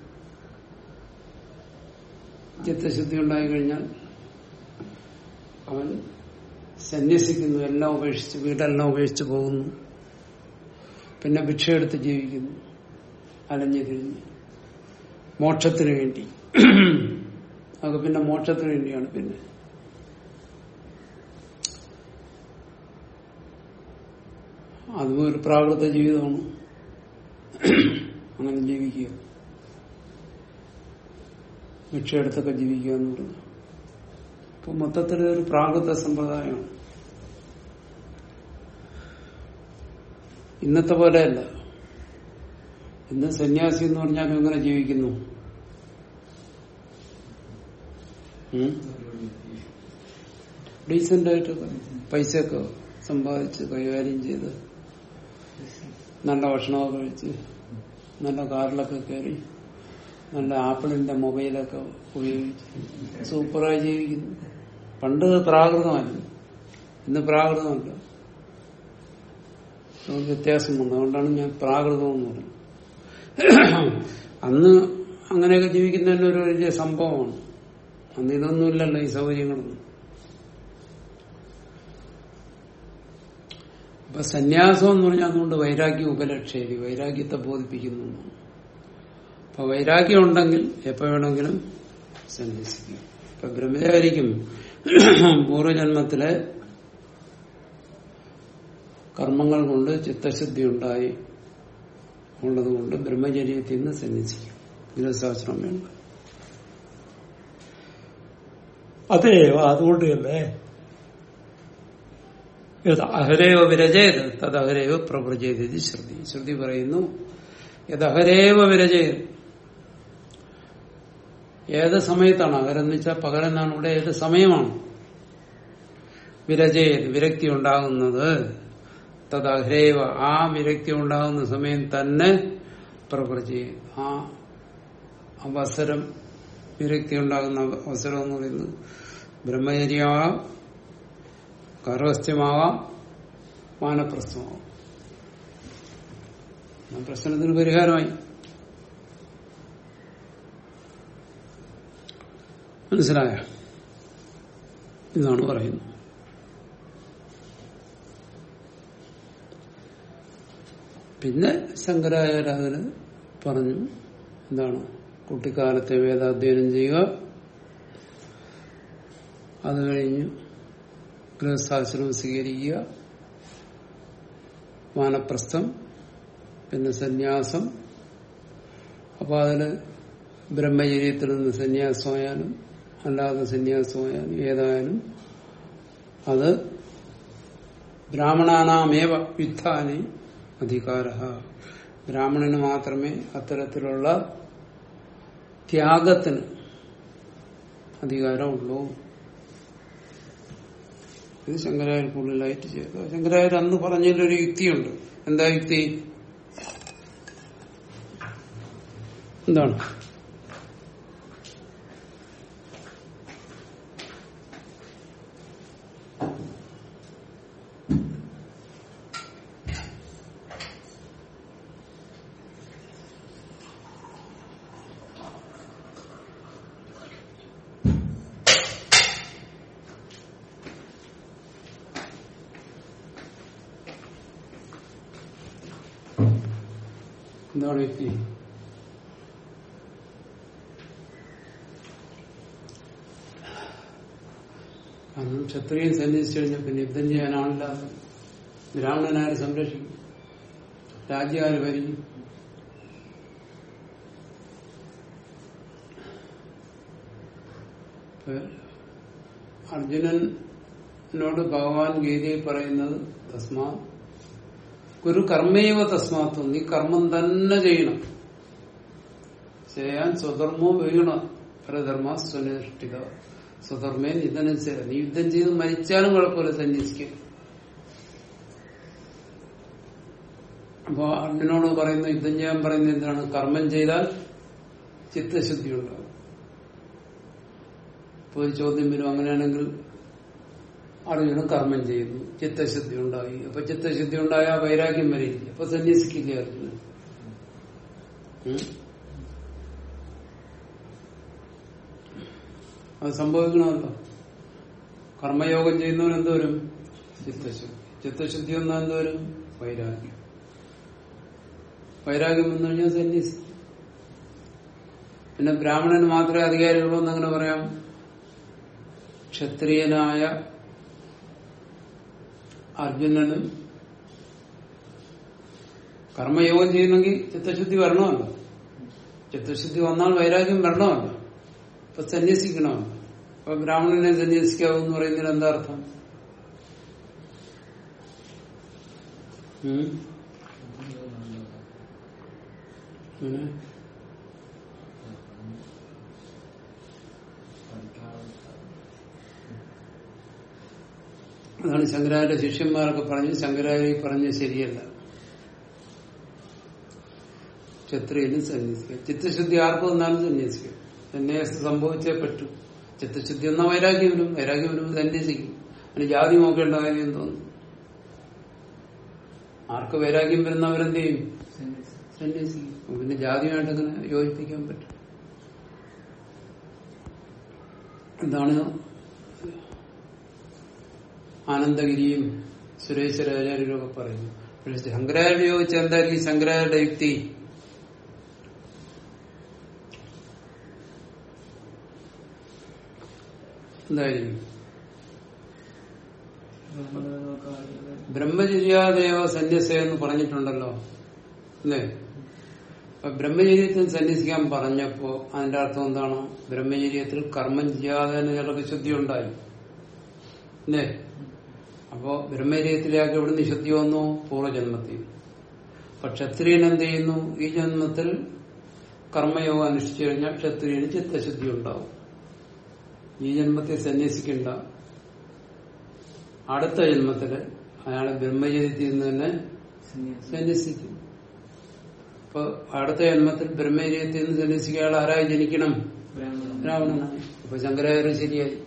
ചിത്തശുദ്ധി ഉണ്ടായി കഴിഞ്ഞാൽ അവൻ സന്യസിക്കുന്നു എല്ലാം ഉപേക്ഷിച്ച് വീടെല്ലാം ഉപേക്ഷിച്ച് പോകുന്നു. പിന്നെ ഭിക്ഷയെടുത്ത് ജീവിക്കുന്നു. അലഞ്ഞു തിരിഞ്ഞ്. മോക്ഷത്തിന് വേണ്ടി. അത് പിന്നെ മോക്ഷത്തിന് വേണ്ടിയാണ് പിന്നെ. അതും ഒരു പ്രാകൃത ജീവിതമാണ്. അങ്ങനെ ജീവിക്കുക. ഭിക്ഷയെടുത്തൊക്കെ ജീവിക്കുക എന്ന് പറഞ്ഞു അപ്പൊ മൊത്തത്തിൽ ഒരു പ്രാകൃത സമ്പ്രദായമാണ് ഇന്നത്തെ പോലെയല്ല ഇന്ന് സന്യാസി എന്ന് പറഞ്ഞാൽ എങ്ങനെ ജീവിക്കുന്നു? ഡീസന്റ് ആയിട്ട് പൈസയൊക്കെ സമ്പാദിച്ച് കൈകാര്യം ചെയ്ത് നല്ല ഭക്ഷണമൊക്കെ കഴിച്ച് നല്ല കാറിലൊക്കെ കയറി നല്ല ആപ്പിളിന്റെ മൊബൈലൊക്കെ ഉപയോഗിച്ച് സൂപ്പറായി ജീവിക്കുന്നു. പണ്ട് പ്രാകൃതമായിരുന്നു. ഇന്ന് പ്രാകൃതമല്ല. അതുകൊണ്ട് വ്യത്യാസം അതുകൊണ്ടാണ് ഞാൻ പ്രാകൃതം എന്ന് പറഞ്ഞത് അന്ന് അങ്ങനെയൊക്കെ ജീവിക്കുന്നതിന് ഒരു വലിയ സംഭവമാണ്. അന്ന് ഇതൊന്നുമില്ലല്ലോ ഈ സൗകര്യങ്ങളൊന്നും. അപ്പൊ സന്യാസം എന്ന് പറഞ്ഞാൽ അതുകൊണ്ട് വൈരാഗ്യ ഉപലക്ഷേരി. വൈരാഗ്യത്തെ ബോധിപ്പിക്കുന്നു. അപ്പൊ വൈരാഗ്യം ഉണ്ടെങ്കിൽ എപ്പോ വേണമെങ്കിലും സന്യസിക്കുക ഇപ്പൊ ബ്രഹ്മചാരിക്കും പൂർവജന്മത്തിലെ കർമ്മങ്ങൾ കൊണ്ട് ചിത്തശുദ്ധി ഉണ്ടായി ഉള്ളതുകൊണ്ട് ബ്രഹ്മചര്യത്തിൽ നിന്ന് സന്യസിക്കും ഗൃഹശാസ്ത്രം വേണ്ട അതെ അതുകൊണ്ട് തന്നെ അഹരേവ വിരജയത് തത് അഹരേവ പ്രവൃജയത് ശ്രുതി. ശ്രുതി പറയുന്നു യഥഹരേവ വിരജയത് ഏത് സമയത്താണ്? അകരം വെച്ചാൽ പകരെന്നാണ് ഇവിടെ ഏത് സമയമാണ്? വിരജയത് വിരക്തി ഉണ്ടാകുന്നത്. തത് അഹരേവ ആ വിരക്തി ഉണ്ടാകുന്ന സമയം തന്നെ പ്രവൃജയത് ആ അവസരം വിരക്തി ഉണ്ടാകുന്ന അവസരം എന്ന് പറയുന്നത് ബ്രഹ്മചര്യമാകാം കരോസ്ഥ്യമാവാം മാനപ്രസ്ഥമാവാം. പ്രശ്നത്തിന് പരിഹാരമായി. മനസ്സിലായ? ഇതാണ് പറയുന്നത്. പിന്നെ ശങ്കരാചാര്യന് പറഞ്ഞു എന്താണ്? കുട്ടിക്കാലത്തെ വേദാധ്യയനം ചെയ്യുക. അത് കഴിഞ്ഞ് ഗൃഹസ്ഥാശ്രമം സ്വീകരിക്കുക. വാനപ്രസ്ഥം പിന്നെ സന്യാസം. അപ്പോൾ അതിന് ബ്രഹ്മചര്യത്തിൽ നിന്ന് സന്യാസമായാലും അല്ലാതെ സന്യാസമായാലും ഏതായാലും അത് ബ്രാഹ്മണാനാമേവ യുദ്ധാന് അധികാര ബ്രാഹ്മണന് മാത്രമേ അത്തരത്തിലുള്ള ത്യാഗത്തിന് അധികാരമുള്ളൂ. ഇത് ശങ്കരായർ കൂടുതലായിട്ട് ചെയ്തു. ശങ്കരായർ അന്ന് പറഞ്ഞതിലൊരു യുക്തിയുണ്ട്. എന്താ യുക്തി? എന്താണ്? എന്താണ് യുക്തി കാരണം ക്ഷത്രിയൻ സന്യസിച്ചു കഴിഞ്ഞാൽ പിന്നെ യുദ്ധം ചെയ്യാനാളില്ലാതെ ബ്രാഹ്മണനാര് സംരക്ഷിക്കും. രാജ്യാര് ഭരിക്കും. അർജുനനോട് ഭഗവാൻ ഗീതയിൽ പറയുന്നത് തസ്മാ ഒരു കർമ്മേവ തസ്മാത്വം നീ കർമ്മം തന്നെ ചെയ്യണം. ചെയ്യാൻ സ്വധർമ്മോ വീണ പരധർമ്മ സ്വനിഷ്ഠിത. സ്വധർമ്മേ ചെയ്ത നീ യുദ്ധം ചെയ്ത് മരിച്ചാലും കുഴപ്പമില്ല സന്യസിക്കും. അപ്പോ അർജുനോട് പറയുന്ന യുദ്ധം ചെയ്യാൻ പറയുന്നത് എന്താണ്? കർമ്മം ചെയ്താൽ ചിത്തശുദ്ധി ഉണ്ടാകും. ഇപ്പൊ ഒരു ചോദ്യം വരും അങ്ങനെയാണെങ്കിൽ അർജുന കർമ്മം ചെയ്യുന്നു. ചിത്തശുദ്ധി ഉണ്ടായി അപ്പൊ ചിത്തശുദ്ധി ഉണ്ടായ വൈരാഗ്യം വരില്ല. അപ്പൊ സന്യസിക്കില്ല അർജുനൻ അത് സംഭവിക്കണമല്ലോ. കർമ്മയോഗം ചെയ്യുന്നവൻ എന്തോരും ചിത്തശുദ്ധി. ചിത്തശുദ്ധി വന്നാൽ എന്തോരും വൈരാഗ്യം. വൈരാഗ്യം വന്നു കഴിഞ്ഞാൽ സന്യസി പിന്നെ ബ്രാഹ്മണന് മാത്രമേ അധികാരിയുള്ളൂ എന്നങ്ങനെ പറയാം? ക്ഷത്രിയനായ അർജുനനും കർമ്മയോഗം ചെയ്യുന്നെങ്കിൽ ചിത്തശുദ്ധി വരണമല്ലോ. ചിത്തശുദ്ധി വന്നാൽ വൈരാഗ്യം വരണമല്ലോ. ഇപ്പൊ സന്യസിക്കണമല്ലോ. അപ്പൊ ബ്രാഹ്മണനെ സന്യസിക്കാവൂ എന്ന് പറയുന്നതിന് എന്താ അർത്ഥം? ഉം? അങ്ങനെ? അതാണ് ശങ്കരാചാര്യ ശിഷ്യന്മാരൊക്കെ പറഞ്ഞു ശങ്കരാചാര്യ പറഞ്ഞ് ശരിയല്ല. ക്ഷത്രിയനും സന്യസിക്കാം. ചിത്തശുദ്ധി ആർക്കും എന്നാലും സന്യസിക്കാം. സന്യാസം സംഭവിച്ചേ പറ്റൂ. ചിത്തശുദ്ധി എന്നാ വൈരാഗ്യം വരും. വൈരാഗ്യം വരും സന്യസിക്കും അതിന് ജാതി നോക്കേണ്ട കാര്യം തോന്നുന്നു ആർക്ക് വൈരാഗ്യം വരുന്നവരെന്ത് ചെയ്യും? സന്യസിക്കും. പിന്നെ ജാതിയുമായിട്ട് യോജിപ്പിക്കാൻ പറ്റും. എന്താണ് ആനന്ദഗിരിയും സുരേശ്വരാചാര്യരൊക്കെ പറയുന്നു. പക്ഷെ ശങ്കരാചാര്യ ചോദിച്ചാൽ എന്തായിരിക്കും ശങ്കരാചാര്യ യുക്തി? എന്തായിരിക്കും? ബ്രഹ്മചര്യാദേവ സന്യസ എന്ന് പറഞ്ഞിട്ടുണ്ടല്ലോ. അല്ലേ? അപ്പൊ ബ്രഹ്മചര്യത്തിൽ സന്യസിക്കാൻ പറഞ്ഞപ്പോ അതിന്റെ അർത്ഥം എന്താണ്? ബ്രഹ്മചര്യത്തിൽ കർമ്മം ചെയ്യാതെ തന്നെ ശുദ്ധി ഉണ്ടായി അല്ലേ? അപ്പോ ബ്രഹ്മചര്യത്തിലേക്ക് എവിടെ നിഷത്തി വന്നു? പൂർവജന്മത്തിൽ അപ്പൊ ക്ഷത്രിയൻ എന്ത് ചെയ്യുന്നു? ഈ ജന്മത്തിൽ കർമ്മയോഗം അനുഷ്ഠിച്ചു കഴിഞ്ഞാൽ ക്ഷത്രിയന് ചിത്തശുദ്ധി ഉണ്ടാവും. ഈ ജന്മത്തിൽ സന്യസിക്കണ്ട. അടുത്ത ജന്മത്തിൽ അയാളെ ബ്രഹ്മചര്യത്തിൽ നിന്ന് തന്നെ സന്യാസം സന്യസിക്കും. അപ്പൊ അടുത്ത ജന്മത്തിൽ ബ്രഹ്മചര്യത്തിൽ നിന്ന് സന്യസിക്കുക അയാൾ ആരായി ജനിക്കണം? ബ്രാഹ്മണനായി. അപ്പൊ ശങ്കരാചാര്യ ശരിയായി.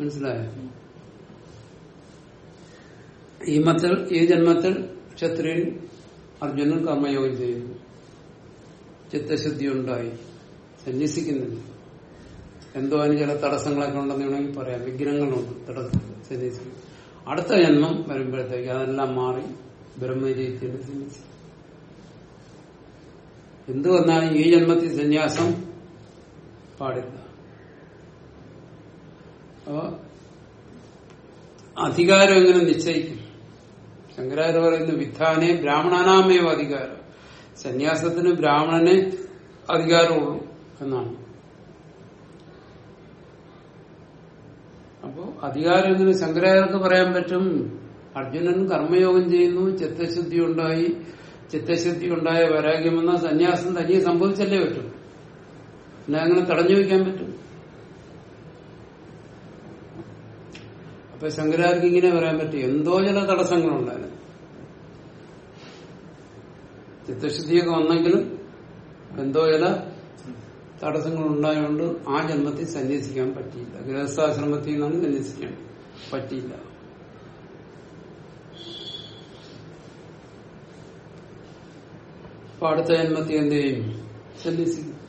മനസ്സിലായോ? ഈ മത്തിൽ ഈ ജന്മത്തിൽ ക്ഷത്രിയൻ അർജുനൻ കർമ്മയോഗം ചെയ്യുന്നു. ചിത്തശുദ്ധി ഉണ്ടായി സന്യസിക്കുന്നില്ല. എന്തോ അതിന് ചില തടസ്സങ്ങളൊക്കെ ഉണ്ടെന്ന് വേണമെങ്കിൽ പറയാം. വിഗ്രഹങ്ങളുണ്ട് തടസ്സം സന്യസിക്കും. അടുത്ത ജന്മം വരുമ്പോഴത്തേക്ക് അതെല്ലാം മാറി ബ്രഹ്മചര്യത്തിൽ സന്യസിക്കും എന്ത് വന്നാലും ഈ ജന്മത്തിൽ സന്യാസം പാടില്ല. അപ്പൊ അധികാരം എങ്ങനെ നിശ്ചയിക്കും? ശങ്കരാചാര്യ പറയുന്നു വിധാനെ ബ്രാഹ്മണനാമേവ അധികാരം. സന്യാസത്തിന് ബ്രാഹ്മണന് അധികാരമുള്ളൂ എന്നാണ്. അപ്പോ അധികാരം എങ്ങനെ ശങ്കരാചാര്യർക്ക് പറയാൻ പറ്റും? അർജുനൻ കർമ്മയോഗം ചെയ്യുന്നു ചിത്തശുദ്ധി ഉണ്ടായി ചിത്തശുദ്ധി ഉണ്ടായ വരാഗ്യമെന്ന സന്യാസം തനിയെ സംഭവിച്ചല്ലേ പറ്റും? പിന്നെ അങ്ങനെ തടഞ്ഞു വയ്ക്കാൻ പറ്റും? അപ്പൊ ശങ്കരാചാര്യർക്ക് ഇങ്ങനെ പറയാൻ പറ്റും. എന്തോ ചില തടസ്സങ്ങളുണ്ടായിരുന്നു. ചിത്തശുദ്ധിയൊക്കെ വന്നെങ്കിലും എന്തോ ചില തടസ്സങ്ങൾ ഉണ്ടായതുകൊണ്ട് ആ ജന്മത്തിൽ സന്യസിക്കാൻ പറ്റിയില്ല. ഗൃഹസ്ഥാശ്രമത്തിൽ നിന്നാണ് സന്യസിക്കാൻ പറ്റിയില്ല. അപ്പൊ അടുത്ത ജന്മത്തിൽ എന്ത് ചെയ്യും? സന്യസിക്കും.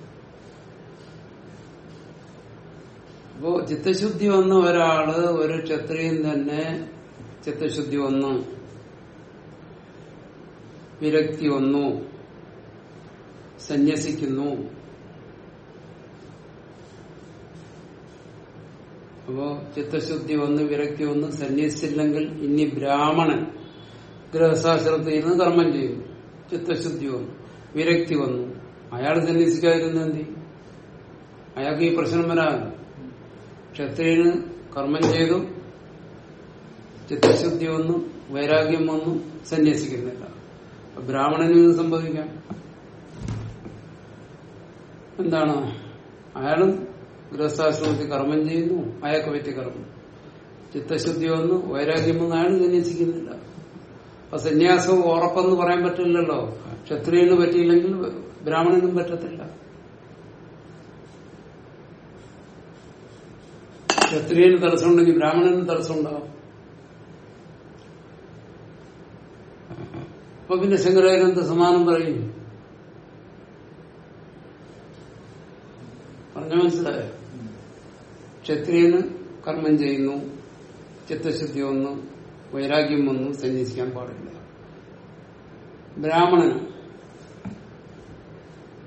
അപ്പോ ചിത്തശുദ്ധി വന്ന ഒരാൾ ഒരു ക്ഷത്രിയൻ തന്നെ ചിത്തശുദ്ധി വന്നു. വിരക്തി വന്നു. സന്യസിക്കുന്നു. അപ്പോ ചിത്തശുദ്ധി വന്ന് വിരക്തി വന്ന് സന്യസിച്ചില്ലെങ്കിൽ ഇനി ബ്രാഹ്മണൻ ഗൃഹസാശ്രത്തിൽ ഇരുന്ന് കർമ്മം ചെയ്യും. ചിത്തശുദ്ധി വന്നു വിരക്തി വന്നു. അയാൾ സന്യസിക്കാതിരുന്നെന്തി അയാൾക്ക് ഈ പ്രശ്നം വരാമല്ലോ ക്ഷത്രിയന് കർമ്മം ചെയ്തു ചിത്തശുദ്ധി വന്നു വൈരാഗ്യം വന്നു സന്യസിക്കുന്നില്ല. ബ്രാഹ്മണന് ഇത് സംഭവിക്കാം. എന്താണ്? അയാളും ഗൃഹസ്ഥാശ്രമത്തിൽ കർമ്മം ചെയ്യുന്നു അയാൾക്ക് പറ്റിയ കർമ്മം. ചിത്തശുദ്ധി വന്നു വൈരാഗ്യം വന്നു അയാൾ സന്യസിക്കുന്നില്ല. അപ്പൊ സന്യാസവും ഉറപ്പെന്ന് പറയാൻ പറ്റില്ലല്ലോ. ക്ഷത്രിയന് പറ്റിയില്ലെങ്കിൽ ബ്രാഹ്മണനും പറ്റത്തില്ല. ക്ഷത്രിയന് തടസ്സമുണ്ടെങ്കിൽ ബ്രാഹ്മണന് തടസ്സമുണ്ടാവും. അപ്പൊ പിന്നെ ശങ്കരാചാര്യന്ത സമാനം പറയും? പറഞ്ഞ മനസ്സിലായോ? ക്ഷത്രിയന് കർമ്മം ചെയ്യുന്നു ചിത്തശുദ്ധി വന്നു വൈരാഗ്യം വന്നു സന്യസിക്കാൻ പാടില്ല. ബ്രാഹ്മണന്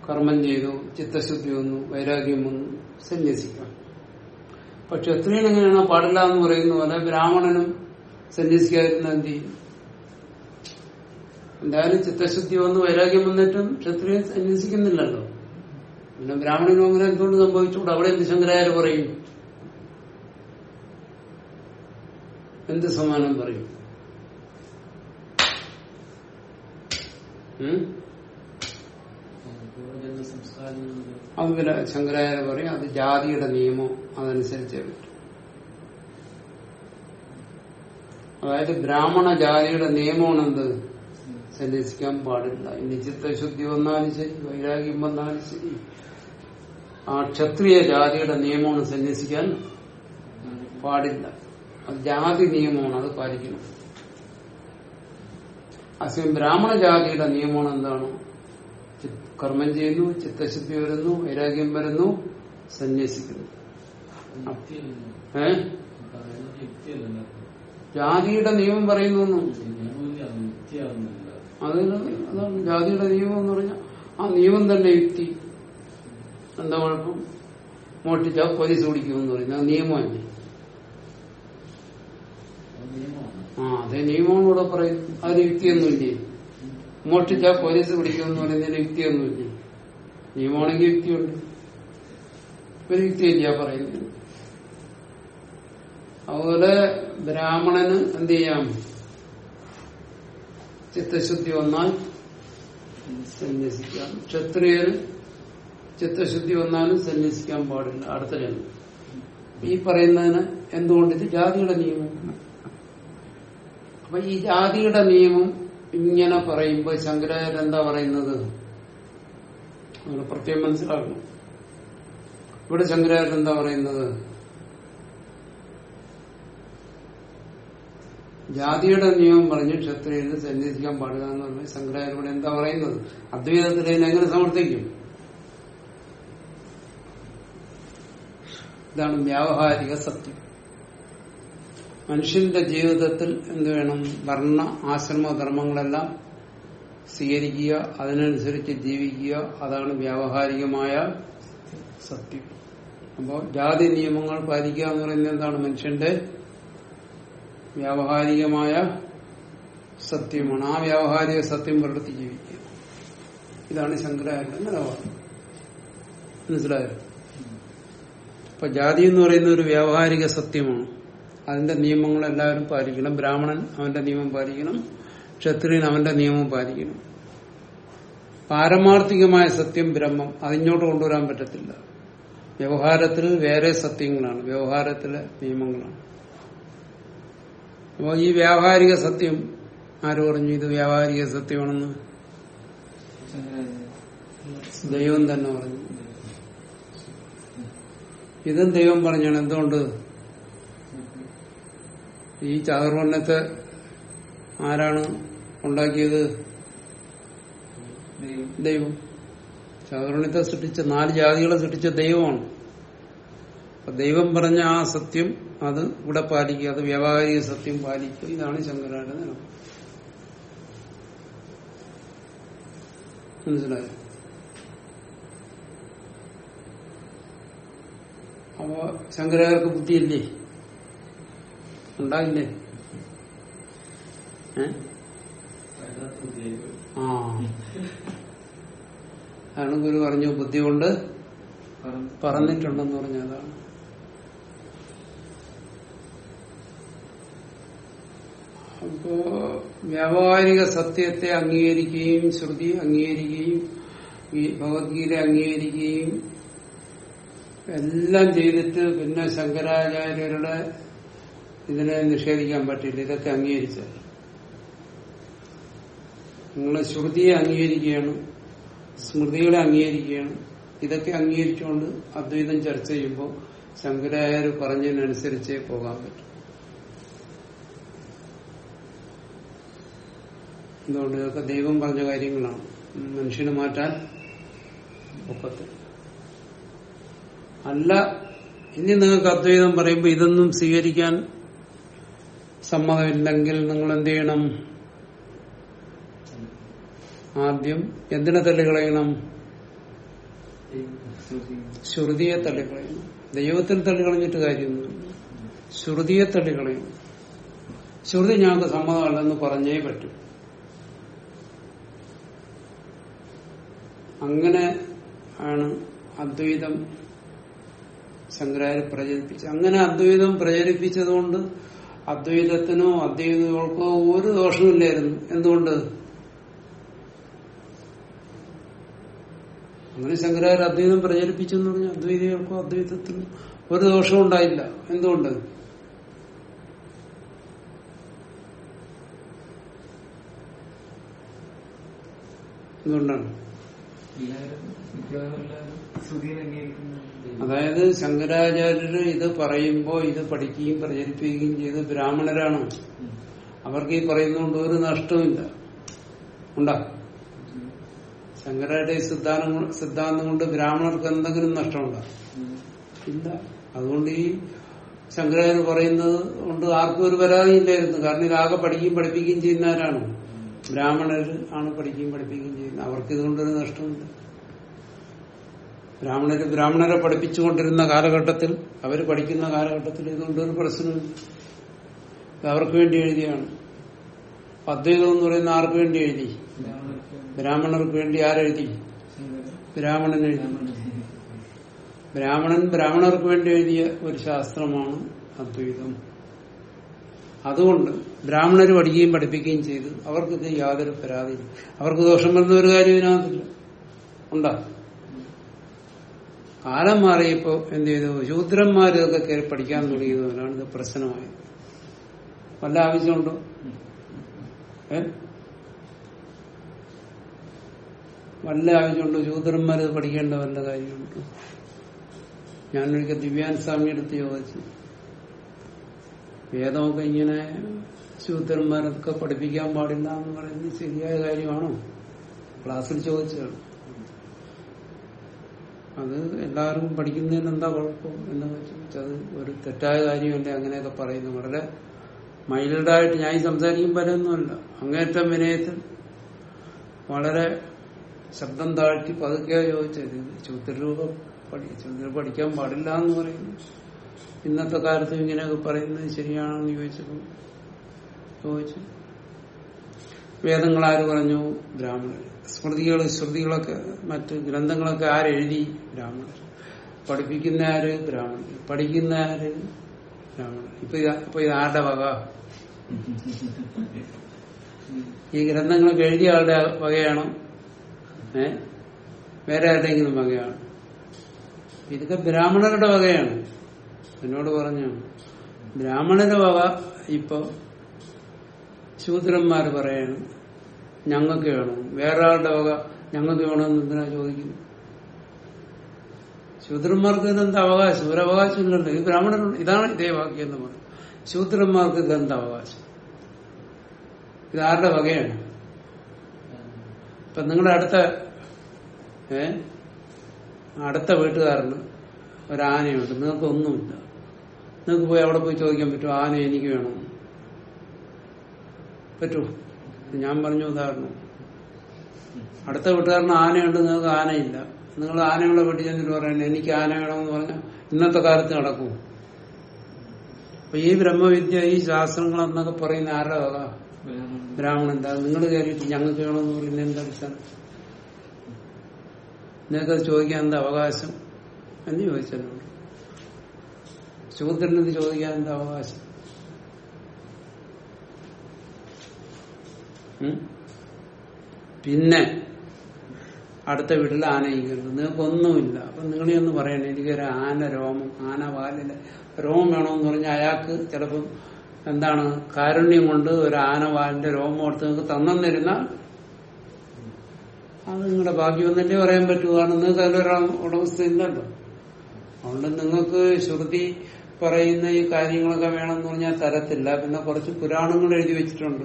കർമ്മം ചെയ്തു ചിത്തശുദ്ധി വന്നു വൈരാഗ്യം വന്നു സന്യസിക്കാം. അപ്പൊ ക്ഷത്രിയൻ എങ്ങനെയാണോ പാടില്ല എന്ന് പറയുന്ന പോലെ ബ്രാഹ്മണനും സന്യസിക്കാതിരുന്ന എന്ത് ചെയ്യും? എന്തായാലും ചിത്തശുദ്ധി വന്ന് വൈരാഗ്യം വന്നിട്ടും ക്ഷത്രിയൻ സന്യസിക്കുന്നില്ലല്ലോ. പിന്നെ ബ്രാഹ്മണനും അങ്ങനെ എന്തുകൊണ്ട് സംഭവിച്ചുകൂടെ? അവിടെ എന്ത് ശങ്കരാചാര്യ പറയും? എന്ത് സമാനം പറയും? അത് പിന്നെ ശങ്കരാചാര്യ പറയും അത് ജാതിയുടെ നിയമം അതനുസരിച്ചേ പറ്റും. അതായത് ബ്രാഹ്മണ ജാതിയുടെ നിയമമാണ് എന്ത് സന്യസിക്കാൻ പാടില്ല. ഇനി ശുദ്ധി വന്നാലും ശരി വൈരാഗ്യം വന്നാലും ശരി. ആ ക്ഷത്രിയ ജാതിയുടെ നിയമമാണ് സന്യസിക്കാൻ പാടില്ല. അത് ജാതി നിയമമാണ് അത് പാലിക്കണം. അസ്യം ബ്രാഹ്മണ ജാതിയുടെ നിയമമാണ് എന്താണ് കർമ്മം ചെയ്യുന്നു ചിത്തശുദ്ധി വരുന്നു വൈരാഗ്യം വരുന്നു സന്യസിക്കുന്നു. ഏ? ജാതിയുടെ നിയമം പറയുന്നു അത് യുക്തിയാകുന്നില്ല അതിന് അതാണ് ജാതിയുടെ നിയമം എന്ന് പറഞ്ഞാൽ ആ നിയമം തന്നെ യുക്തി. എന്താ കുഴപ്പം? മോഷ്ടിച്ചാൽ പോലീസ് പിടിക്കുമെന്ന് പറയുന്നത് ആ നിയമമല്ലേ? ആ അതേ നിയമമാണ് ഇവിടെ പറയുന്നത്. അതിന് യുക്തിയൊന്നുമില്ലേ? മോഷ്ടിച്ചാൽ പോലീസ് പിടിക്കുമെന്ന് പറയുന്നതിന് യുക്തിയൊന്നുമില്ല. നിയമമാണെങ്കിൽ യുക്തിയുണ്ട്. ഒരു യുക്തിയില്ല പറയുന്നത്. അതുപോലെ ബ്രാഹ്മണന് എന്ത് ചെയ്യാം? ചിത്തശുദ്ധി വന്നാൽ സന്യസിക്കാം. ക്ഷത്രിയന് ചിത്തശുദ്ധി വന്നാലും സന്യസിക്കാൻ പാടില്ല. അടുത്ത ഈ പറയുന്നതിന് എന്തുകൊണ്ട്? ഇത് ജാതിയുടെ നിയമം. അപ്പൊ ഈ ജാതിയുടെ നിയമം ഇങ്ങനെ പറയുമ്പോൾ ശങ്കരാചാര്യ എന്താ പറയുന്നത്? പ്രത്യേകം മനസ്സിലാക്കണം. ഇവിടെ ശങ്കരാചാര്യ എന്താ പറയുന്നത്? ജാതിയുടെ നിയമം പറഞ്ഞ് ക്ഷത്രിയന് സന്യസിക്കാൻ പാടില്ല എന്ന് പറഞ്ഞ് ശങ്കരാചാര്യ എന്താ പറയുന്നത്? അദ്വൈതത്തിൽ എങ്ങനെ സമർത്ഥിക്കും? ഇതാണ് വ്യാവഹാരിക സത്യം. മനുഷ്യന്റെ ജീവിതത്തിൽ എന്ത് വേണം? വർണ ആശ്രമ ധർമ്മങ്ങളെല്ലാം സ്വീകരിക്കുക അതിനനുസരിച്ച് ജീവിക്കുക. അതാണ് വ്യാവഹാരികമായ സത്യം. അപ്പോൾ ജാതി നിയമങ്ങൾ പാലിക്കുക എന്ന് പറയുന്നത് എന്താണ്? മനുഷ്യന്റെ വ്യാവഹാരികമായ സത്യമാണ്. ആ വ്യാവഹാരിക സത്യം പ്രവർത്തി ജീവിക്കുക. ഇതാണ് ശങ്കരാചാര്യ നിലപാട് മനസ്സിലായോ? അപ്പൊ ജാതി എന്ന് പറയുന്ന ഒരു വ്യാവഹാരിക സത്യമാണ്. അതിന്റെ നിയമങ്ങൾ എല്ലാവരും പാലിക്കണം. ബ്രാഹ്മണൻ അവന്റെ നിയമം പാലിക്കണം. ക്ഷത്രിയൻ അവന്റെ നിയമം പാലിക്കണം. പാരമാർത്ഥികമായ സത്യം ബ്രഹ്മം അതിങ്ങോട്ട് കൊണ്ടുവരാൻ പറ്റത്തില്ല. വ്യവഹാരത്തിൽ വേറെ സത്യങ്ങളാണ്. വ്യവഹാരത്തിലെ നിയമങ്ങളാണ്. അപ്പോൾ ഈ വ്യാവഹാരിക സത്യം ആര് പറഞ്ഞു? ഇത് വ്യാവഹാരിക സത്യമാണെന്ന്? ദൈവം തന്നെ പറഞ്ഞു. ഇതും ദൈവം പറഞ്ഞാണ്. എന്തുകൊണ്ട്? ഈ ചാതുർവർണത്തെ ആരാണ് ഉണ്ടാക്കിയത്? ദൈവം. ചാതുർവർണത്തെ സൃഷ്ടിച്ച നാല് ജാതികളെ സൃഷ്ടിച്ച ദൈവമാണ്. ദൈവം പറഞ്ഞ ആ സത്യം അത് ഇവിടെ പാലിക്കുക അത് വ്യാവഹാരിക സത്യം പാലിക്കുക. ഇതാണ് ശങ്കരാചാര്യ നിലപാട് മനസ്സിലായോ? അപ്പോ ശങ്കരാചാര്യർക്ക് ബുദ്ധിയില്ലേ? ഉണ്ടായില്ലേ ആണ് ഗുരു പറഞ്ഞു ബുദ്ധി കൊണ്ട് പറഞ്ഞിട്ടുണ്ടെന്ന് പറഞ്ഞു അതാണ്. അപ്പോ വ്യാവഹാരിക സത്യത്തെ അംഗീകരിക്കുകയും ശ്രുതി അംഗീകരിക്കുകയും ഈ ഭഗവത്ഗീത അംഗീകരിക്കുകയും എല്ലാം ചെയ്തിട്ട് പിന്നെ ശങ്കരാചാര്യരുടെ ഇതിനെ നിഷേധിക്കാൻ പറ്റില്ല. ഇതൊക്കെ അംഗീകരിച്ചത്. നിങ്ങൾ ശ്രുതിയെ അംഗീകരിക്കുകയാണ് സ്മൃതികളെ അംഗീകരിക്കുകയാണ്. ഇതൊക്കെ അംഗീകരിച്ചുകൊണ്ട് അദ്വൈതം ചർച്ച ചെയ്യുമ്പോൾ ശങ്കരായ പറഞ്ഞതിനനുസരിച്ചേ പോകാൻ പറ്റും. എന്തുകൊണ്ട്? ഇതൊക്കെ ദൈവം പറഞ്ഞ കാര്യങ്ങളാണ്. മനുഷ്യന് മാറ്റാൻ ഒക്കത്തില്ല. അല്ല ഇനി നിങ്ങൾക്ക് അദ്വൈതം പറയുമ്പോൾ ഇതൊന്നും സ്വീകരിക്കാൻ സമ്മതമില്ലെങ്കിൽ നിങ്ങൾ എന്ത് ചെയ്യണം ആദ്യം എന്തിനെ തള്ളിക്കളയണം? ശ്രുതിയെ തള്ളിക്കളയണം. ദൈവത്തിൽ തള്ളിക്കളഞ്ഞിട്ട് കാര്യമൊന്നുമില്ല. ശ്രുതിയെ തള്ളിക്കളയണം. ശ്രുതി ഞങ്ങൾക്ക് സമ്മതമല്ലെന്ന് പറഞ്ഞേ പറ്റൂ. അങ്ങനെ ആണ് അദ്വൈതം ശങ്കരാചാര്യ പ്രചരിപ്പിച്ചത്. അങ്ങനെ അദ്വൈതം പ്രചരിപ്പിച്ചതുകൊണ്ട് അദ്വൈതത്തിനോ അദ്വൈതങ്ങൾക്കോ ഒരു ദോഷമില്ലായിരുന്നു എന്തുകൊണ്ട്? അങ്ങനെ ശങ്കരാചാര്യ അദ്വൈതം പ്രചരിപ്പിച്ചെന്ന് പറഞ്ഞാൽ അദ്വൈതികൾക്കോ അദ്വൈതത്തിനും ഒരു ദോഷവും ഉണ്ടായില്ല. എന്തുകൊണ്ട്? എന്തുകൊണ്ടാണ്? അതായത് ശങ്കരാചാര്യര് ഇത് പറയുമ്പോ ഇത് പഠിക്കുകയും പ്രചരിപ്പിക്കുകയും ചെയ്ത് ബ്രാഹ്മണരാണ്. അവർക്ക് ഈ പറയുന്നതുകൊണ്ട് ഒരു നഷ്ടവുമില്ല. ഉണ്ടാ? ശങ്കരാചാര്യ സിദ്ധാന്തം സിദ്ധാന്തം കൊണ്ട് ബ്രാഹ്മണർക്ക് എന്തെങ്കിലും നഷ്ടമുണ്ടോ? ഇല്ല. അതുകൊണ്ട് ഈ ശങ്കരാചാര്യ പറയുന്നത് കൊണ്ട് ആർക്കും ഒരു പരാതിയില്ലായിരുന്നു കാരണം ഇതാകെ പഠിക്കുകയും പഠിപ്പിക്കുകയും ചെയ്യുന്നവരാണ്. ബ്രാഹ്മണർ ആണ് പഠിക്കുകയും പഠിപ്പിക്കുകയും ചെയ്യുന്നത്. അവർക്ക് ഇതുകൊണ്ടൊരു നഷ്ടമില്ല ബ്രാഹ്മണര് ബ്രാഹ്മണരെ പഠിപ്പിച്ചുകൊണ്ടിരുന്ന കാലഘട്ടത്തിൽ അവർ പഠിക്കുന്ന കാലഘട്ടത്തിൽ ഇതുകൊണ്ടൊരു പ്രശ്നമില്ല. അവർക്ക് വേണ്ടി എഴുതിയാണ്. അദ്വൈതം എന്ന് പറയുന്ന ആർക്ക് വേണ്ടി എഴുതി? ബ്രാഹ്മണർക്ക് വേണ്ടി ആരെഴുതി? ബ്രാഹ്മണൻ എഴുതി. ബ്രാഹ്മണൻ ബ്രാഹ്മണർക്ക് വേണ്ടി എഴുതിയ ഒരു ശാസ്ത്രമാണ് അദ്വൈതം. അതുകൊണ്ട് ബ്രാഹ്മണർ പഠിക്കുകയും പഠിപ്പിക്കുകയും ചെയ്ത്. അവർക്കിത് യാതൊരു പരാതിയില്ല. അവർക്ക് ദോഷം വരുന്ന ഒരു കാര്യം ഇതിനകത്തില്ല. ഉണ്ടാ? കാലം മാറിയപ്പോ എന്ത് ചെയ്തു? ശൂദ്രന്മാരൊക്കെ കയറി പഠിക്കാൻ തുടങ്ങിയതിനാണ് ഇത് പ്രശ്നമായത്. വല്ല ആവശ്യമുണ്ടോ? ഏ? വല്ല ആവശ്യമുണ്ടോ? ശൂദ്രന്മാർ ഇത് പഠിക്കേണ്ട വല്ല കാര്യമുണ്ടോ? ഞാനൊരിക്കൽ ദിവ്യാൻ സ്വാമി അടുത്ത് ചോദിച്ചു. വേദമൊക്കെ ഇങ്ങനെ ശൂദ്രന്മാരൊക്കെ പഠിപ്പിക്കാൻ പാടില്ല എന്ന് പറയുന്നത് ശരിയായ കാര്യമാണോ? ക്ലാസ്സിൽ ചോദിച്ചതാണ്. അത് എല്ലാവരും പഠിക്കുന്നതിന് എന്താ കുഴപ്പം എന്ന് ചോദിച്ചത് ഒരു തെറ്റായ കാര്യമല്ലേ അങ്ങനെയൊക്കെ പറയുന്നു വളരെ മൈൽഡായിട്ട് ഞാൻ സംസാരിക്കും പലൊന്നുമല്ല അങ്ങേറ്റം വിനയത്തിൽ വളരെ ശബ്ദം താഴ്ത്തി പതുക്കെ ചോദിച്ചത് ശൂദ്രരൂപ പഠി ശൂദ്ര പഠിക്കാൻ പാടില്ല എന്ന് പറയുന്നു. ഇന്നത്തെ കാലത്ത് ഇങ്ങനെയൊക്കെ പറയുന്നത് ശരിയാണെന്ന് ചോദിച്ചപ്പോൾ ചോദിച്ചു. വേദങ്ങൾ ആര് പറഞ്ഞു? ബ്രാഹ്മണർ. സ്മൃതികൾ ശ്രുതികളൊക്കെ മറ്റ് ഗ്രന്ഥങ്ങളൊക്കെ ആരെഴുതി? ബ്രാഹ്മണർ. പഠിപ്പിക്കുന്ന ആര്? ബ്രാഹ്മണർ. പഠിക്കുന്ന ആര്? ബ്രാഹ്മണർ. ഇപ്പൊ ഇപ്പൊ ഇത് ആരുടെ വക? ഈ ഗ്രന്ഥങ്ങളൊക്കെ എഴുതിയ ആളുടെ വകയാണോ? ഏ? വേറെ ആരുടെയെങ്കിലും വകയാണ്? ഇതൊക്കെ ബ്രാഹ്മണരുടെ വകയാണ്. എന്നോട് പറഞ്ഞു ബ്രാഹ്മണരുടെ വക ഇപ്പൊ ശൂദ്രന്മാര് പറയാണ് ഞങ്ങൾക്ക് വേണം. വേറെ ആളുടെ വക ഞങ്ങൾക്ക് വേണമെന്ന് എന്തിനാ ചോദിക്കുന്നു? ശൂദ്രന്മാർക്ക് ഇതെന്താ അവകാശം? ഒരു അവകാശം ഇല്ലല്ലോ. ഇത് ബ്രാഹ്മണർ ഇതാണ് ഇതേ വാക്യം എന്ന് പറഞ്ഞു ശൂദ്രന്മാർക്ക് ഇതെന്താ അവകാശം? ഇത് ആരുടെ വകയാണ്? ഇപ്പൊ നിങ്ങളുടെ അടുത്ത ഏ? അടുത്ത വീട്ടുകാരന് ഒരു ആനയുണ്ട് നിങ്ങൾക്ക് ഒന്നുമില്ല നിങ്ങൾക്ക് പോയി അവിടെ പോയി ചോദിക്കാൻ പറ്റുമോ? ആന എനിക്ക് വേണം പറ്റുമോ ഞാൻ പറഞ്ഞു ഉദാഹരണം. അടുത്ത വീട്ടുകാരന് ആനയുണ്ട് നിങ്ങൾക്ക് ആനയില്ല. നിങ്ങൾ ആനകളെ വീട്ടിൽ ചെന്നിട്ട് പറയുന്നത് എനിക്ക് ആന വേണമെന്ന് പറഞ്ഞാൽ ഇന്നത്തെ കാലത്ത് നടക്കൂ. അപ്പൊ ഈ ബ്രഹ്മവിദ്യ ഈ ശാസ്ത്രങ്ങൾ എന്നൊക്കെ പറയുന്ന ആരുടെ വക ബ്രാഹ്മണന്റെ നിങ്ങൾ കയറിയിട്ട് ഞങ്ങൾക്ക് വേണമെന്ന് പറയുന്നത് എന്താ അടിസ്ഥാനം? നിങ്ങൾക്കത് ചോദിക്കാൻ എന്താ അവകാശം? എന്ന് ചോദിച്ചല്ലോ ശൂദ്രനത് ചോദിക്കാൻ എന്താ അവകാശം? പിന്നെ അടുത്ത വീട്ടിൽ ആന ഇരിക്കുന്നുണ്ട് നിങ്ങൾക്കൊന്നുമില്ല. അപ്പൊ നിങ്ങളെ ഒന്ന് പറയണേ എനിക്കൊരു ആന രോമം ആന വാലില്ല രോമം വേണമെന്ന് പറഞ്ഞാൽ അയാൾക്ക് ചിലപ്പം എന്താണ് കാരുണ്യം കൊണ്ട് ഒരു ആന വാലിന്റെ രോമം എടുത്ത് നിങ്ങൾക്ക് തന്നിരുന്നാൽ അത് നിങ്ങളുടെ ഭാഗ്യമെന്നല്ലേ പറയാൻ പറ്റൂ. കാരണം നിങ്ങൾക്ക് അതിലൊരു ഉടമസ്ഥ ഇല്ലല്ലോ അതുകൊണ്ട് നിങ്ങൾക്ക് ശ്രുതി പറയുന്ന ഈ കാര്യങ്ങളൊക്കെ വേണമെന്ന് പറഞ്ഞാൽ തരത്തില്ല. പിന്നെ കുറച്ച് പുരാണങ്ങൾ എഴുതി വെച്ചിട്ടുണ്ട്.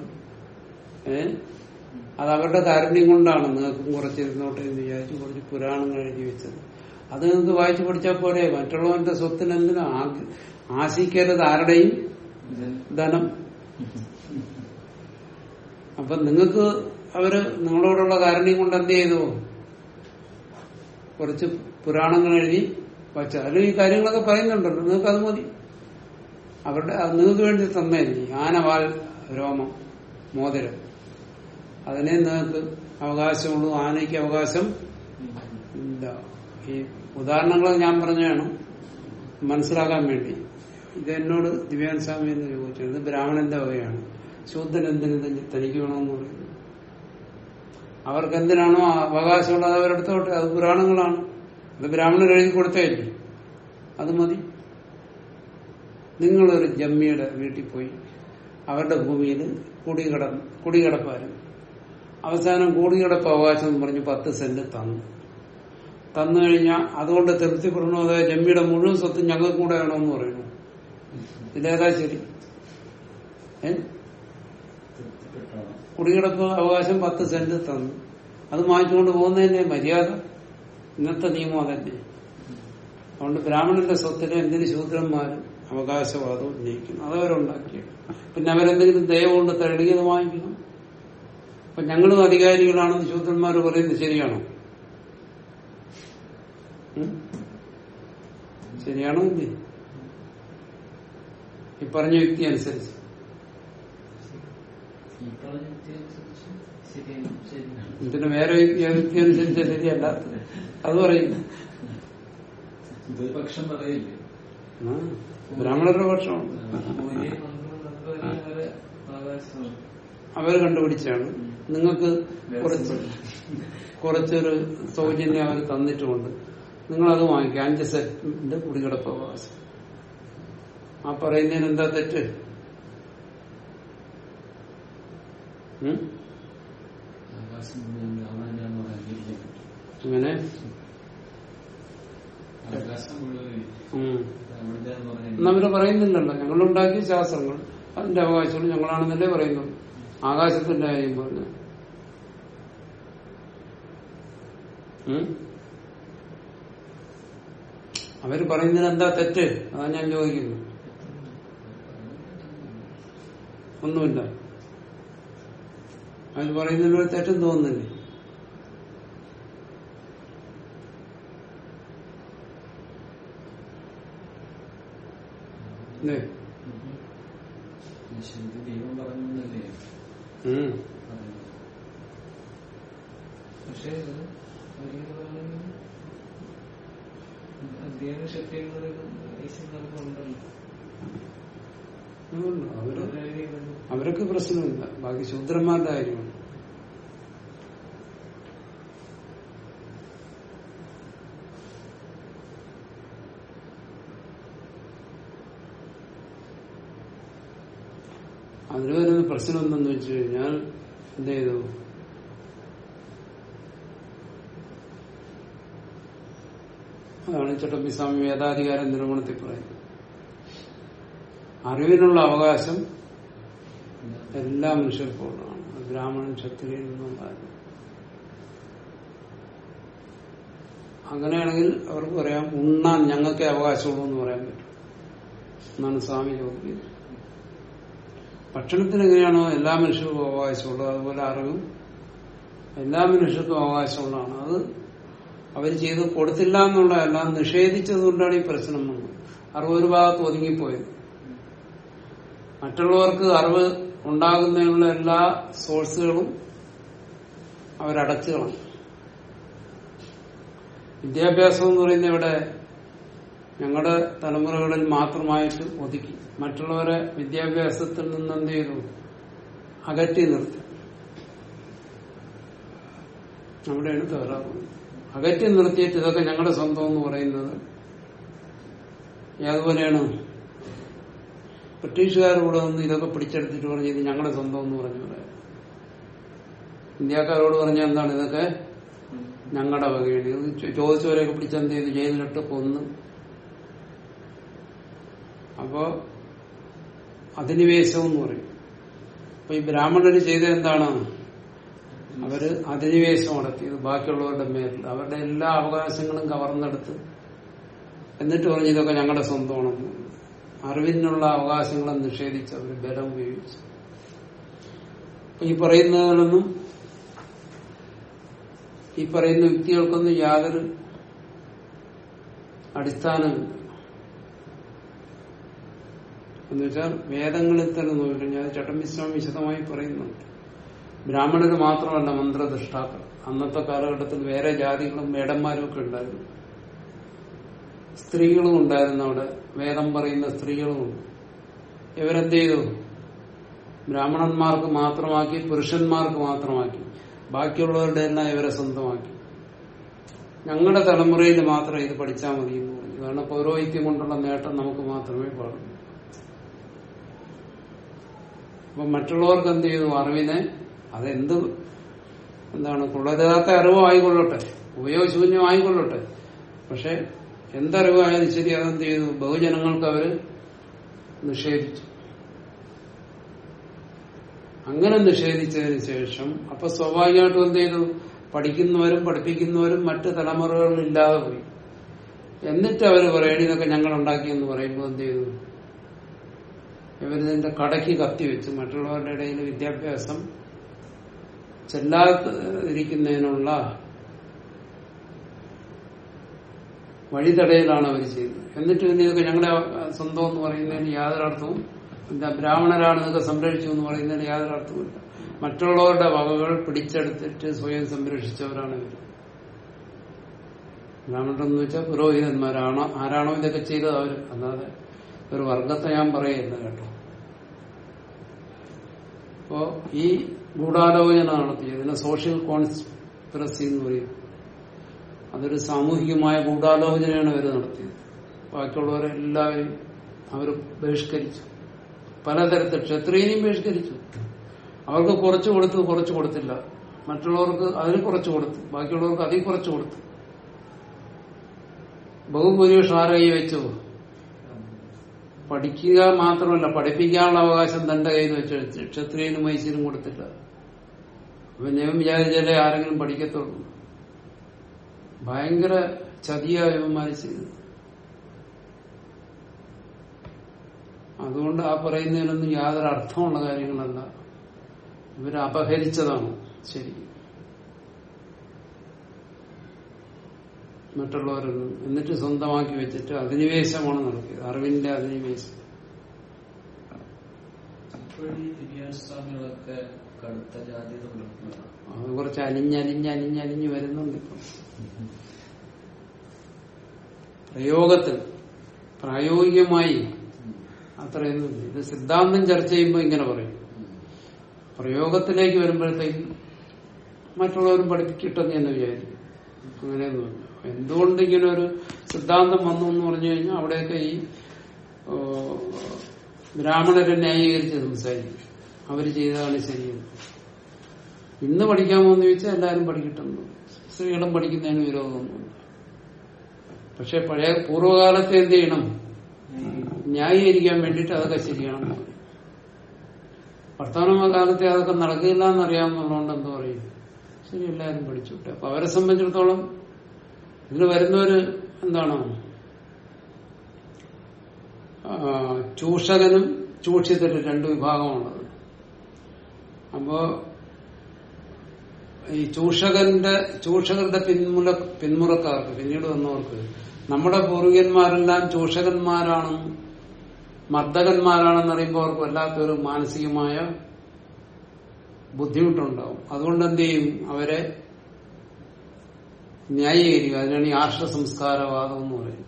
അത് അവരുടെ കാരുണ്യം കൊണ്ടാണ് നിങ്ങൾക്കും കുറച്ചിരുന്നോട്ടെ എന്ന് വിചാരിച്ച് കുറച്ച് പുരാണങ്ങൾ എഴുതി വെച്ചത്. അത് നിങ്ങൾക്ക് വായിച്ചു പഠിച്ചാൽ പോരെ? മറ്റുള്ളവന്റെ സ്വത്തിന് എന്തിനാ ആ- ആശിക്കരുത് ആരുടെയും ധനം? അപ്പൊ നിങ്ങൾക്ക് അവർ നിങ്ങളോടുള്ള കാരുണ്യം കൊണ്ട് എന്ത് ചെയ്തു? കുറച്ച് പുരാണങ്ങൾ എഴുതി വച്ച അതിൽ ഈ കാര്യങ്ങളൊക്കെ പറയുന്നുണ്ടല്ലോ. നിങ്ങൾക്ക് അത് മതി. അവരുടെ നിങ്ങൾക്ക് വേണ്ടി തന്നെ ആനവാൽ രോമം മോതിരം. അതിനെ നിങ്ങൾക്ക് അവകാശമുള്ളൂ ആനയ്ക്ക് അവകാശം ഇല്ല. ഈ ഉദാഹരണങ്ങൾ ഞാൻ പറഞ്ഞതാണ് മനസ്സിലാക്കാൻ വേണ്ടി. ഇത് എന്നോട് ദിവ്യാൻ സ്വാമി എന്ന് ചോദിച്ചു ഇത് ബ്രാഹ്മണന്റെ വകയാണ്. ശൂദ്രൻ എന്തിനു തനിക്ക് വേണമെന്ന് പറയുന്നു അവർക്ക് എന്തിനാണോ അവകാശമുള്ളത് അവരെടുത്തോട്ടെ അത് പുരാണങ്ങളാണ്. അത് ബ്രാഹ്മണർ എഴുതി കൊടുത്തേയില്ലേ അത് മതി. നിങ്ങളൊരു ജമ്മിയുടെ വീട്ടിൽ പോയി അവരുടെ ഭൂമിയിൽ കുടികട കുടികിടപ്പായിരുന്നു അവസാനം കോടിയുടെ അവകാശം എന്ന് പറഞ്ഞ് പത്ത് സെന്റ് തന്നു. തന്നു കഴിഞ്ഞാൽ അതുകൊണ്ട് തൃപ്തിപ്പെടണോ അതായത് ജമ്മിയുടെ മുഴുവൻ സ്വത്ത് ഞങ്ങൾക്ക് കൂടെ വേണമെന്ന് പറയുന്നു. ഇതേതാ ശരി? കുടികിടപ്പ് അവകാശം പത്ത് സെന്റ് തന്നു. അത് മാറ്റിക്കൊണ്ട് പോകുന്നതന്നെ മര്യാദ? ഇന്നത്തെ നിയമം അതന്നെ അതുകൊണ്ട് ബ്രാഹ്മണന്റെ സ്വത്തിന് എന്തിന് ശൂദ്രന്മാരും അവകാശവാദം ഉന്നയിക്കുന്നു? അതവരുണ്ടാക്കിയത്. പിന്നെ അവരെന്തെങ്കിലും ദയവുകൊണ്ട് കൊണ്ട് തഴുകിയത് വാങ്ങിക്കണം അപ്പൊ ഞങ്ങളും അധികാരികളാണെന്ന് ശൂദ്രന്മാർ പറയുന്നത് ശരിയാണോ? ശരിയാണോ ഇല്ലേ ഈ പറഞ്ഞ വ്യക്തി അനുസരിച്ച് ഇതിന് വേറെ വ്യക്തി വ്യക്തി അനുസരിച്ച് ശരിയല്ല അത് പറയുന്നു പക്ഷം പറയില്ലേ ബ്രാഹ്മണരുടെ പക്ഷമാണ് അവർ കണ്ടുപിടിച്ചാണ്. നിങ്ങൾക്ക് കുറച്ച് കുറച്ചൊരു സൗജന്യം അവർ തന്നിട്ടുമുണ്ട്. നിങ്ങളത് വാങ്ങിക്കുക അഞ്ച് സെറ്റിന്റെ കുടികിടപ്പ് അവകാശം. ആ പറയുന്നതിന് എന്താ തെറ്റ്? അങ്ങനെ? നമ്മൾ പറയുന്നില്ലല്ലോ. ഞങ്ങളുണ്ടാക്കിയ ശാസ്ത്രങ്ങൾ അതിന്റെ അവകാശങ്ങൾ ഞങ്ങളാണെന്നല്ലേ പറയുന്നുള്ളൂ ആകാശത്തിന്റെ കാര്യം പറഞ്ഞ? അവർ പറയുന്നതിന് എന്താ തെറ്റ്? അതാ ഞാൻ ചോദിക്കുന്നു. ഒന്നുമില്ല. അവർ പറയുന്നതിന് ഒരു തെറ്റും തോന്നുന്നില്ലേ. ദൈവം പറഞ്ഞല്ലേ പക്ഷേ അധ്യയന ശക്തികളും ഐശ്വര്യങ്ങളൊക്കെ ഉണ്ടല്ലോ അതുകൊണ്ട് അവർ അവർക്ക് പ്രശ്നമില്ല. ബാക്കി ശൂദ്രന്മാരുടെ കാര്യമാണ്. അതിന് പ്രശ്നം എന്തെന്ന് വെച്ച് കഴിഞ്ഞാൽ എന്ത് ചെയ്തു അതാണ് ചട്ടമ്പിസ്വാമി വേദാധികാര നിർവഹണത്തിൽ പറയുന്നത്. അറിവിനുള്ള അവകാശം എല്ലാ മനുഷ്യർക്കുള്ളതാണ് ബ്രാഹ്മണൻ ക്ഷത്രിയൻ എന്നുള്ള അങ്ങനെയാണെങ്കിൽ അവർക്ക് പറയാം ഉണ്ണാൻ ഞങ്ങൾക്കേ അവകാശമുള്ളൂ എന്ന് പറയാൻ പറ്റും. എന്നാണ് സ്വാമി ചോദിക്കുന്നത്. ഭക്ഷണത്തിന് എങ്ങനെയാണോ എല്ലാ മനുഷ്യർക്കും അവകാശമുള്ളത്? അതുപോലെ അറിവും എല്ലാ മനുഷ്യർക്കും അവകാശമുള്ളതാണ്. അത് അവർ ചെയ്ത് കൊടുത്തില്ല എന്നുള്ളതല്ല നിഷേധിച്ചതുകൊണ്ടാണ് ഈ പ്രശ്നം വന്നത്. അറിവ് ഒരു ഭാഗത്ത് ഒതുങ്ങിപ്പോയത്. മറ്റുള്ളവർക്ക് അറിവ് ഉണ്ടാകുന്നതിനുള്ള എല്ലാ സോഴ്സുകളും അവരടച്ചു കളഞ്ഞു വിദ്യാഭ്യാസം എന്ന് പറയുന്ന ഇവിടെ ഞങ്ങളുടെ തലമുറകളിൽ മാത്രമായിട്ട് ഒതുക്കി. മറ്റുള്ളവരെ വിദ്യാഭ്യാസത്തിൽ നിന്ന് എന്ത് ചെയ്തു? അകറ്റി നിർത്തി. അവിടെയാണ് തകരാറ് അകറ്റി നിർത്തിയിട്ട് ഇതൊക്കെ ഞങ്ങളുടെ സ്വന്തം എന്ന് പറയുന്നത് ഏതുപോലെയാണ്? ബ്രിട്ടീഷുകാരോട് നിന്ന് ഇതൊക്കെ പിടിച്ചെടുത്തിട്ട് പറഞ്ഞ് ഇത് ഞങ്ങളുടെ സ്വന്തം എന്ന് പറഞ്ഞു പറയാം. ഇന്ത്യക്കാരോട് പറഞ്ഞ എന്താണ് ഇതൊക്കെ? ഞങ്ങളുടെ വകയാണ്. ഇത് ചോദിച്ചവരെയൊക്കെ പിടിച്ചെന്ത് ചെയ്ത്? ജയിലിലിട്ട് കൊന്ന്. അപ്പോ അധിനിവേശം എന്ന് പറയും. അപ്പൊ ഈ ബ്രാഹ്മണര് ചെയ്തത് എന്താണ്? അവർ അധിനിവേശം നടത്തിയത് ബാക്കിയുള്ളവരുടെ മേലിൽ അവരുടെ എല്ലാ അവകാശങ്ങളും കവർന്നെടുത്ത് എന്നിട്ട് പറഞ്ഞു ഇതൊക്കെ ഞങ്ങളുടെ സ്വന്തമാണെന്ന്. അറിവിനുള്ള അവകാശങ്ങളെ നിഷേധിച്ച് അവർ ബലം ഉപയോഗിച്ചു. ഈ പറയുന്നതിലൊന്നും ഈ പറയുന്ന വ്യക്തികൾക്കൊന്നും യാതൊരു അടിസ്ഥാനമില്ല. എന്നുവെച്ചാൽ വേദങ്ങളിൽ തന്നെ നോക്കിക്കഴിഞ്ഞാൽ ചട്ടമ്പിസ്വാമി വിശദമായി പറയുന്നുണ്ട്. ബ്രാഹ്മണര് മാത്രമല്ല മന്ത്രദൃഷ്ടാക്കൾ അന്നത്തെ കാലഘട്ടത്തിൽ വേറെ ജാതികളും വേടന്മാരും ഒക്കെ ഉണ്ടായിരുന്നു. സ്ത്രീകളും ഉണ്ടായിരുന്നു അവിടെ. വേദം പറയുന്ന സ്ത്രീകളും ഉണ്ട്. ഇവരെന്ത് ചെയ്തു? ബ്രാഹ്മണന്മാർക്ക് മാത്രമാക്കി പുരുഷന്മാർക്ക് മാത്രമാക്കി. ബാക്കിയുള്ളവരുടെ എല്ലാം ഇവരെ സ്വന്തമാക്കി. ഞങ്ങളുടെ തലമുറയിൽ മാത്രം ഇത് പഠിച്ചാൽ മതി എന്ന് പറഞ്ഞു. കാരണം പൗരോഹിത്യം കൊണ്ടുള്ള നേട്ടം നമുക്ക് മാത്രമേ പാടുള്ളൂ. അപ്പൊ മറ്റുള്ളവർക്ക് എന്ത് ചെയ്തു? അറിവിനെ അതെന്ത് എന്താണ് കൊള്ളരുതാത്ത ഉപയോഗശൂന്യം ആയിക്കൊള്ളട്ടെ പക്ഷെ എന്തറിവായാലും ശരി അതെന്ത് ചെയ്തു? ബഹുജനങ്ങൾക്ക് അവർ നിഷേധിച്ചു. അങ്ങനെ നിഷേധിച്ചതിന് ശേഷം അപ്പൊ സ്വാഭാവികമായിട്ടും എന്ത് ചെയ്തു? പഠിക്കുന്നവരും പഠിപ്പിക്കുന്നവരും മറ്റു തലമുറകളിൽ ഇല്ലാതെ പോയി. എന്നിട്ട് അവർ പറയണിതൊക്കെ ഞങ്ങൾ ഉണ്ടാക്കിയെന്ന് പറയുമ്പോൾ എന്ത് ചെയ്തു? ഇവരിതിന്റെ കടയ്ക്ക് കത്തിവെച്ച്. മറ്റുള്ളവരുടെ ഇടയിൽ വിദ്യാഭ്യാസം ചെല്ലാതിരിക്കുന്നതിനുള്ള വഴിതടയിലാണ് അവർ ചെയ്യുന്നത്. എന്നിട്ട് പിന്നെ ഇതൊക്കെ ഞങ്ങളുടെ സ്വന്തം എന്ന് പറയുന്നതിന് യാതൊരു അർത്ഥവും എന്താ ബ്രാഹ്മണരാണ് ഇതൊക്കെ സംരക്ഷിച്ചു എന്ന് പറയുന്നതിന് യാതൊരു അർത്ഥവുമില്ല മറ്റുള്ളവരുടെ വകകൾ പിടിച്ചെടുത്തിട്ട് സ്വയം സംരക്ഷിച്ചവരാണ് ഇവർ ബ്രാഹ്മണരെന്ന് വെച്ചാൽ പുരോഹിതന്മാരാണോ ആരാണോ ഇതൊക്കെ ചെയ്തത് അവർ അല്ലാതെ ഒരു വർഗത്തെ ഞാൻ പറയില്ല കേട്ടോ. അപ്പോ ഈ ഗൂഢാലോചന നടത്തി ഇതിനെ സോഷ്യൽ കോൺസ്പിറസി എന്ന് പറയും. അതൊരു സാമൂഹികമായ ഗൂഢാലോചനയാണ് അവർ നടത്തിയത്. ബാക്കിയുള്ളവരെല്ലാവരും അവർ ബഹിഷ്കരിച്ചു. പലതരത്തിൽ ക്ഷത്രിയനെയും ബഹിഷ്കരിച്ചു. അവർക്ക് കുറച്ച് കൊടുത്തു കുറച്ച് കൊടുത്തില്ല. മറ്റുള്ളവർക്ക് അതിൽ കുറച്ച് കൊടുത്തു. ബാക്കിയുള്ളവർക്ക് അതിൽ കുറച്ച് കൊടുത്തു. ബഹുഭൂരിപക്ഷം ആരായി വെച്ചു? പഠിക്കുക മാത്രമല്ല പഠിപ്പിക്കാനുള്ള അവകാശം തന്റെ കയ്യിൽ വെച്ച് ക്ഷത്രിയനും വൈശ്യനും കൊടുത്തില്ല അപ്പൊ ഞാൻ വിചാരിച്ചാലേ ആരെങ്കിലും പഠിക്കത്തുള്ളൂ. ഭയങ്കര ചതിയായ ഇവന്മാര് ചെയ്തത്. അതുകൊണ്ട് ആ പറയുന്നതിനൊന്നും യാതൊരു അർത്ഥമുള്ള കാര്യങ്ങളല്ല. ഇവരെ അപഹരിച്ചതാണ് ശരി. മറ്റുള്ളവരിൽ നിന്ന് എന്നിട്ട് സ്വന്തമാക്കി വെച്ചിട്ട് അധിനിവേശമാണ് നടത്തിയത്. അറിവിന്റെ അധിനിവേശം. അത് കുറച്ച് അലിഞ്ഞലിഞ്ഞ് അലിഞ്ഞലിഞ്ഞ് വരുന്നുണ്ട് ഇപ്പം. പ്രയോഗത്തിൽ പ്രായോഗികമായി അത്രയൊന്നും ഇത് സിദ്ധാന്തം ചർച്ച ചെയ്യുമ്പോൾ ഇങ്ങനെ പറയും. പ്രയോഗത്തിലേക്ക് വരുമ്പോഴത്തേക്കും മറ്റുള്ളവരും പഠിപ്പിക്കട്ടെന്ന് തന്നെ വിചാരിക്കും. അങ്ങനെയൊന്നുമില്ല. എന്തുകൊണ്ട് ഇങ്ങനെ ഒരു സിദ്ധാന്തം വന്നു എന്ന് പറഞ്ഞു കഴിഞ്ഞാൽ അവിടെയൊക്കെ ഈ ബ്രാഹ്മണരെ ന്യായീകരിച്ച് സംസാരിക്കും. അവർ ചെയ്തതാണ് ശരിയെന്ന് ഇന്ന് പഠിക്കാമോ എന്ന് ചോദിച്ചാൽ എല്ലാവരും പഠിക്കട്ടുണ്ട് സ്ത്രീകളും പഠിക്കുന്നതിന് വിരോധമൊന്നുമില്ല പക്ഷെ പഴയ പൂർവകാലത്ത് എന്ത് ചെയ്യണം? ന്യായീകരിക്കാൻ വേണ്ടിട്ട് അതൊക്കെ പറയും വർത്തമാന കാലത്തെ അതൊക്കെ നടക്കില്ല എന്നറിയാമെന്നുള്ളതുകൊണ്ട് എന്താ പറയും ശരി എല്ലാവരും പഠിച്ചുവിട്ടെ അപ്പൊ അവരെ സംബന്ധിച്ചിടത്തോളം ഇതിൽ വരുന്നവര് എന്താണ്? ചൂഷകനും ചൂഷിതരും രണ്ട് വിഭാഗമാണുള്ളത് അപ്പോ ഈ ചൂഷകന്റെ ചൂഷകരുടെ പിന്മുല പിന്മുറക്കാർക്ക് പിന്നീട് വന്നവർക്ക് നമ്മുടെ പൂർവികന്മാരെല്ലാം ചൂഷകന്മാരാണ് മർദ്ദകന്മാരാണെന്ന് അറിയുമ്പോൾ അവർക്ക് വല്ലാത്തൊരു മാനസികമായ ബുദ്ധിമുട്ടുണ്ടാവും. അതുകൊണ്ട് എന്ത് ചെയ്യും? അവരെ ന്യായീകരിക്കുക. അതിനാണ് ഈ ആർഷ സംസ്കാരവാദം എന്ന് പറയുന്നത്.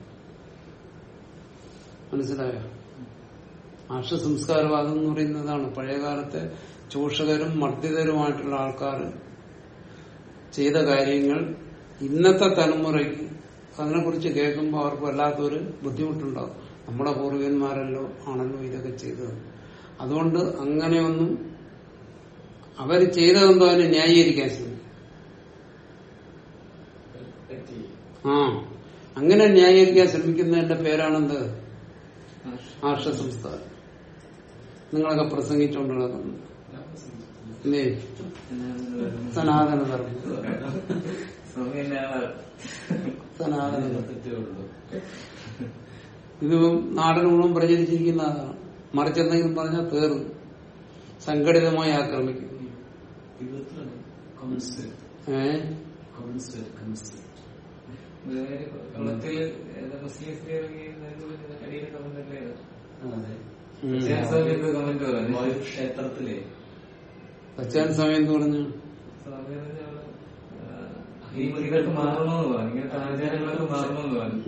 മനസ്സിലായോ? ആർഷ സംസ്കാരവാദം എന്ന് പറയുന്നതാണ് പഴയകാലത്തെ ചൂഷകരും മർദ്ദിതരുമായിട്ടുള്ള ആൾക്കാർ ചെയ്ത കാര്യങ്ങൾ ഇന്നത്തെ തലമുറയ്ക്ക് അതിനെക്കുറിച്ച് കേൾക്കുമ്പോൾ അവർക്ക് വല്ലാത്തൊരു ബുദ്ധിമുട്ടുണ്ടാവും. നമ്മുടെ പൂർവികന്മാരല്ലോ ആണല്ലോ ഇതൊക്കെ ചെയ്തത്. അതുകൊണ്ട് അങ്ങനെയൊന്നും അവർ ചെയ്തതെന്തോ അതിനെ ന്യായീകരിക്കാൻ ശ്രമിക്കും പറ്റി ആ. അങ്ങനെ ന്യായീകരിക്കാൻ ശ്രമിക്കുന്നതിന്റെ പേരാണെന്ത്? ആർഷ സംസ്ഥാനം നിങ്ങളൊക്കെ പ്രസംഗിച്ചുകൊണ്ട് നടക്കുന്നു സനാതന ധർമ്മം സനാതന ഇത് നാടിന് മുഴുവൻ പ്രചരിച്ചിരിക്കുന്ന അതാണ് മറിച്ചെന്തെങ്കിലും പറഞ്ഞാൽ തീർന്നു. സംഘടിതമായി ആക്രമിക്കും ഏഹ് ക്ഷേത്രത്തിലെ. പച്ചാൻ സമയം എന്ന് പറഞ്ഞു? അഹിമതികൾക്ക് മാറണമെന്ന് പറഞ്ഞു. ഇങ്ങനത്തെ ആചാരങ്ങളൊക്കെ മാറണമെന്ന് പറഞ്ഞു.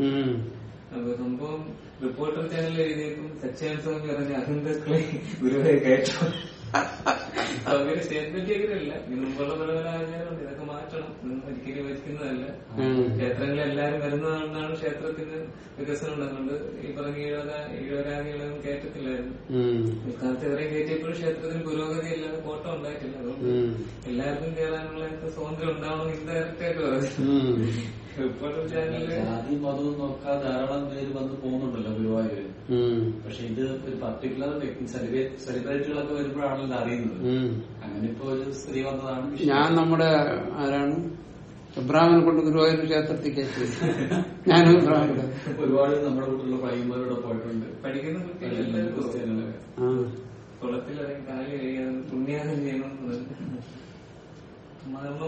അപ്പൊ സംഭവം റിപ്പോർട്ടർ ചാനലിൽ എഴുതിയപ്പം സച്ചാൻ സ്വാമി പറഞ്ഞ അഹിന്ദുക്കളെ ഗുരുവരെ കയറ്റം അവർ സ്റ്റേറ്റ്മെന്റ് ചെയ്തിട്ടില്ല മുമ്പുള്ള പല പല ആചാരമുണ്ട്. ഒരിക്കലും വഹിക്കുന്നതല്ല. ഉം. ക്ഷേത്രങ്ങളിൽ എല്ലാരും വരുന്നതാണെന്നാണ് ക്ഷേത്രത്തിന് വികസനം ഉണ്ടാകുന്നത് ഈ പറഞ്ഞ ഈഴക ഈഴവരാദികളൊന്നും കയറ്റത്തില്ലായിരുന്നു. ഇക്കാലത്ത് ഇവരെ കയറ്റിയപ്പോഴും ക്ഷേത്രത്തിന് പുരോഗതി ഇല്ലാതെ കോട്ടം ഉണ്ടായിട്ടില്ല. അതുകൊണ്ട് എല്ലാവർക്കും കയറാനുള്ള സ്വാതന്ത്ര്യം ഉണ്ടാവണം ഇതായിട്ട് പറഞ്ഞു ജാതി മതവും നോക്കാതെ ധാരാളം പേര് വന്ന് പോകുന്നുണ്ടല്ലോ ഗുരുവായൂര്. പക്ഷെ ഇത് ഒരു പർട്ടിക്കുലർ സെലിബ്രിറ്റികളൊക്കെ വരുമ്പോഴാണല്ലോ അറിയുന്നത്. അങ്ങനെ ഇപ്പൊ ഒരു സ്ത്രീ വന്നതാണ് ഞാൻ നമ്മുടെ ആരാണ്? ഇബ്രാഹിമിനെ കൊണ്ട് ഗുരുവായൂർ ക്ഷേത്രത്തിൽ ഞാൻ ഞാനും ഇബ്രാഹിമിന്റെ ഒരുപാട് നമ്മുടെ കൂട്ടുള്ള പയ്യന്മാരോടെ പോയിട്ടുണ്ട്. പഠിക്കുന്ന കഴിയാതെ പുണ്യാഹം ചെയ്യണം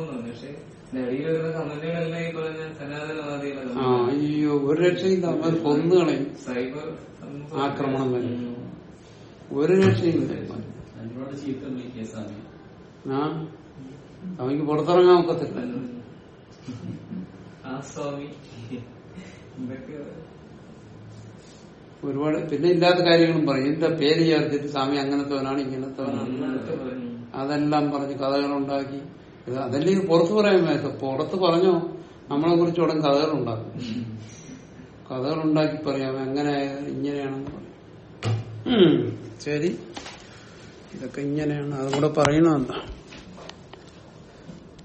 പറഞ്ഞു പക്ഷെ ആ അയ്യോ ഒരു രക്ഷയില്ല അവർ കൊന്നു കളയും സൈബർ ആക്രമണം വരും. ഒരു രക്ഷയില്ല ആ? അവനിക്ക് പുറത്തിറങ്ങാൻ ഒക്കത്തില്ല. ആ സ്വാമി. എന്തൊക്കെ ഒരുപാട് പിന്നെ ഇല്ലാത്ത കാര്യങ്ങളും പറയും. എന്താ പേര് ചേർത്തിട്ട് സ്വാമി അങ്ങനത്തവനാണ് ഇങ്ങനത്തവനാണ്? അങ്ങനത്തെ പറഞ്ഞു. അതെല്ലാം പറഞ്ഞ് കഥകളുണ്ടാക്കി ഇത് അതല്ലേ പുറത്ത് പറയാൻ വേണ്ട പുറത്ത് പറഞ്ഞോ നമ്മളെ കുറിച്ച് ഉടൻ കഥകളുണ്ടാക്കും കഥകളുണ്ടാക്കി പറയാം. എങ്ങനെ ഇങ്ങനെയാണെന്ന് പറയും. ശരി. ഇതൊക്കെ ഇങ്ങനെയാണ്. അതും കൂടെ പറയണമെന്താ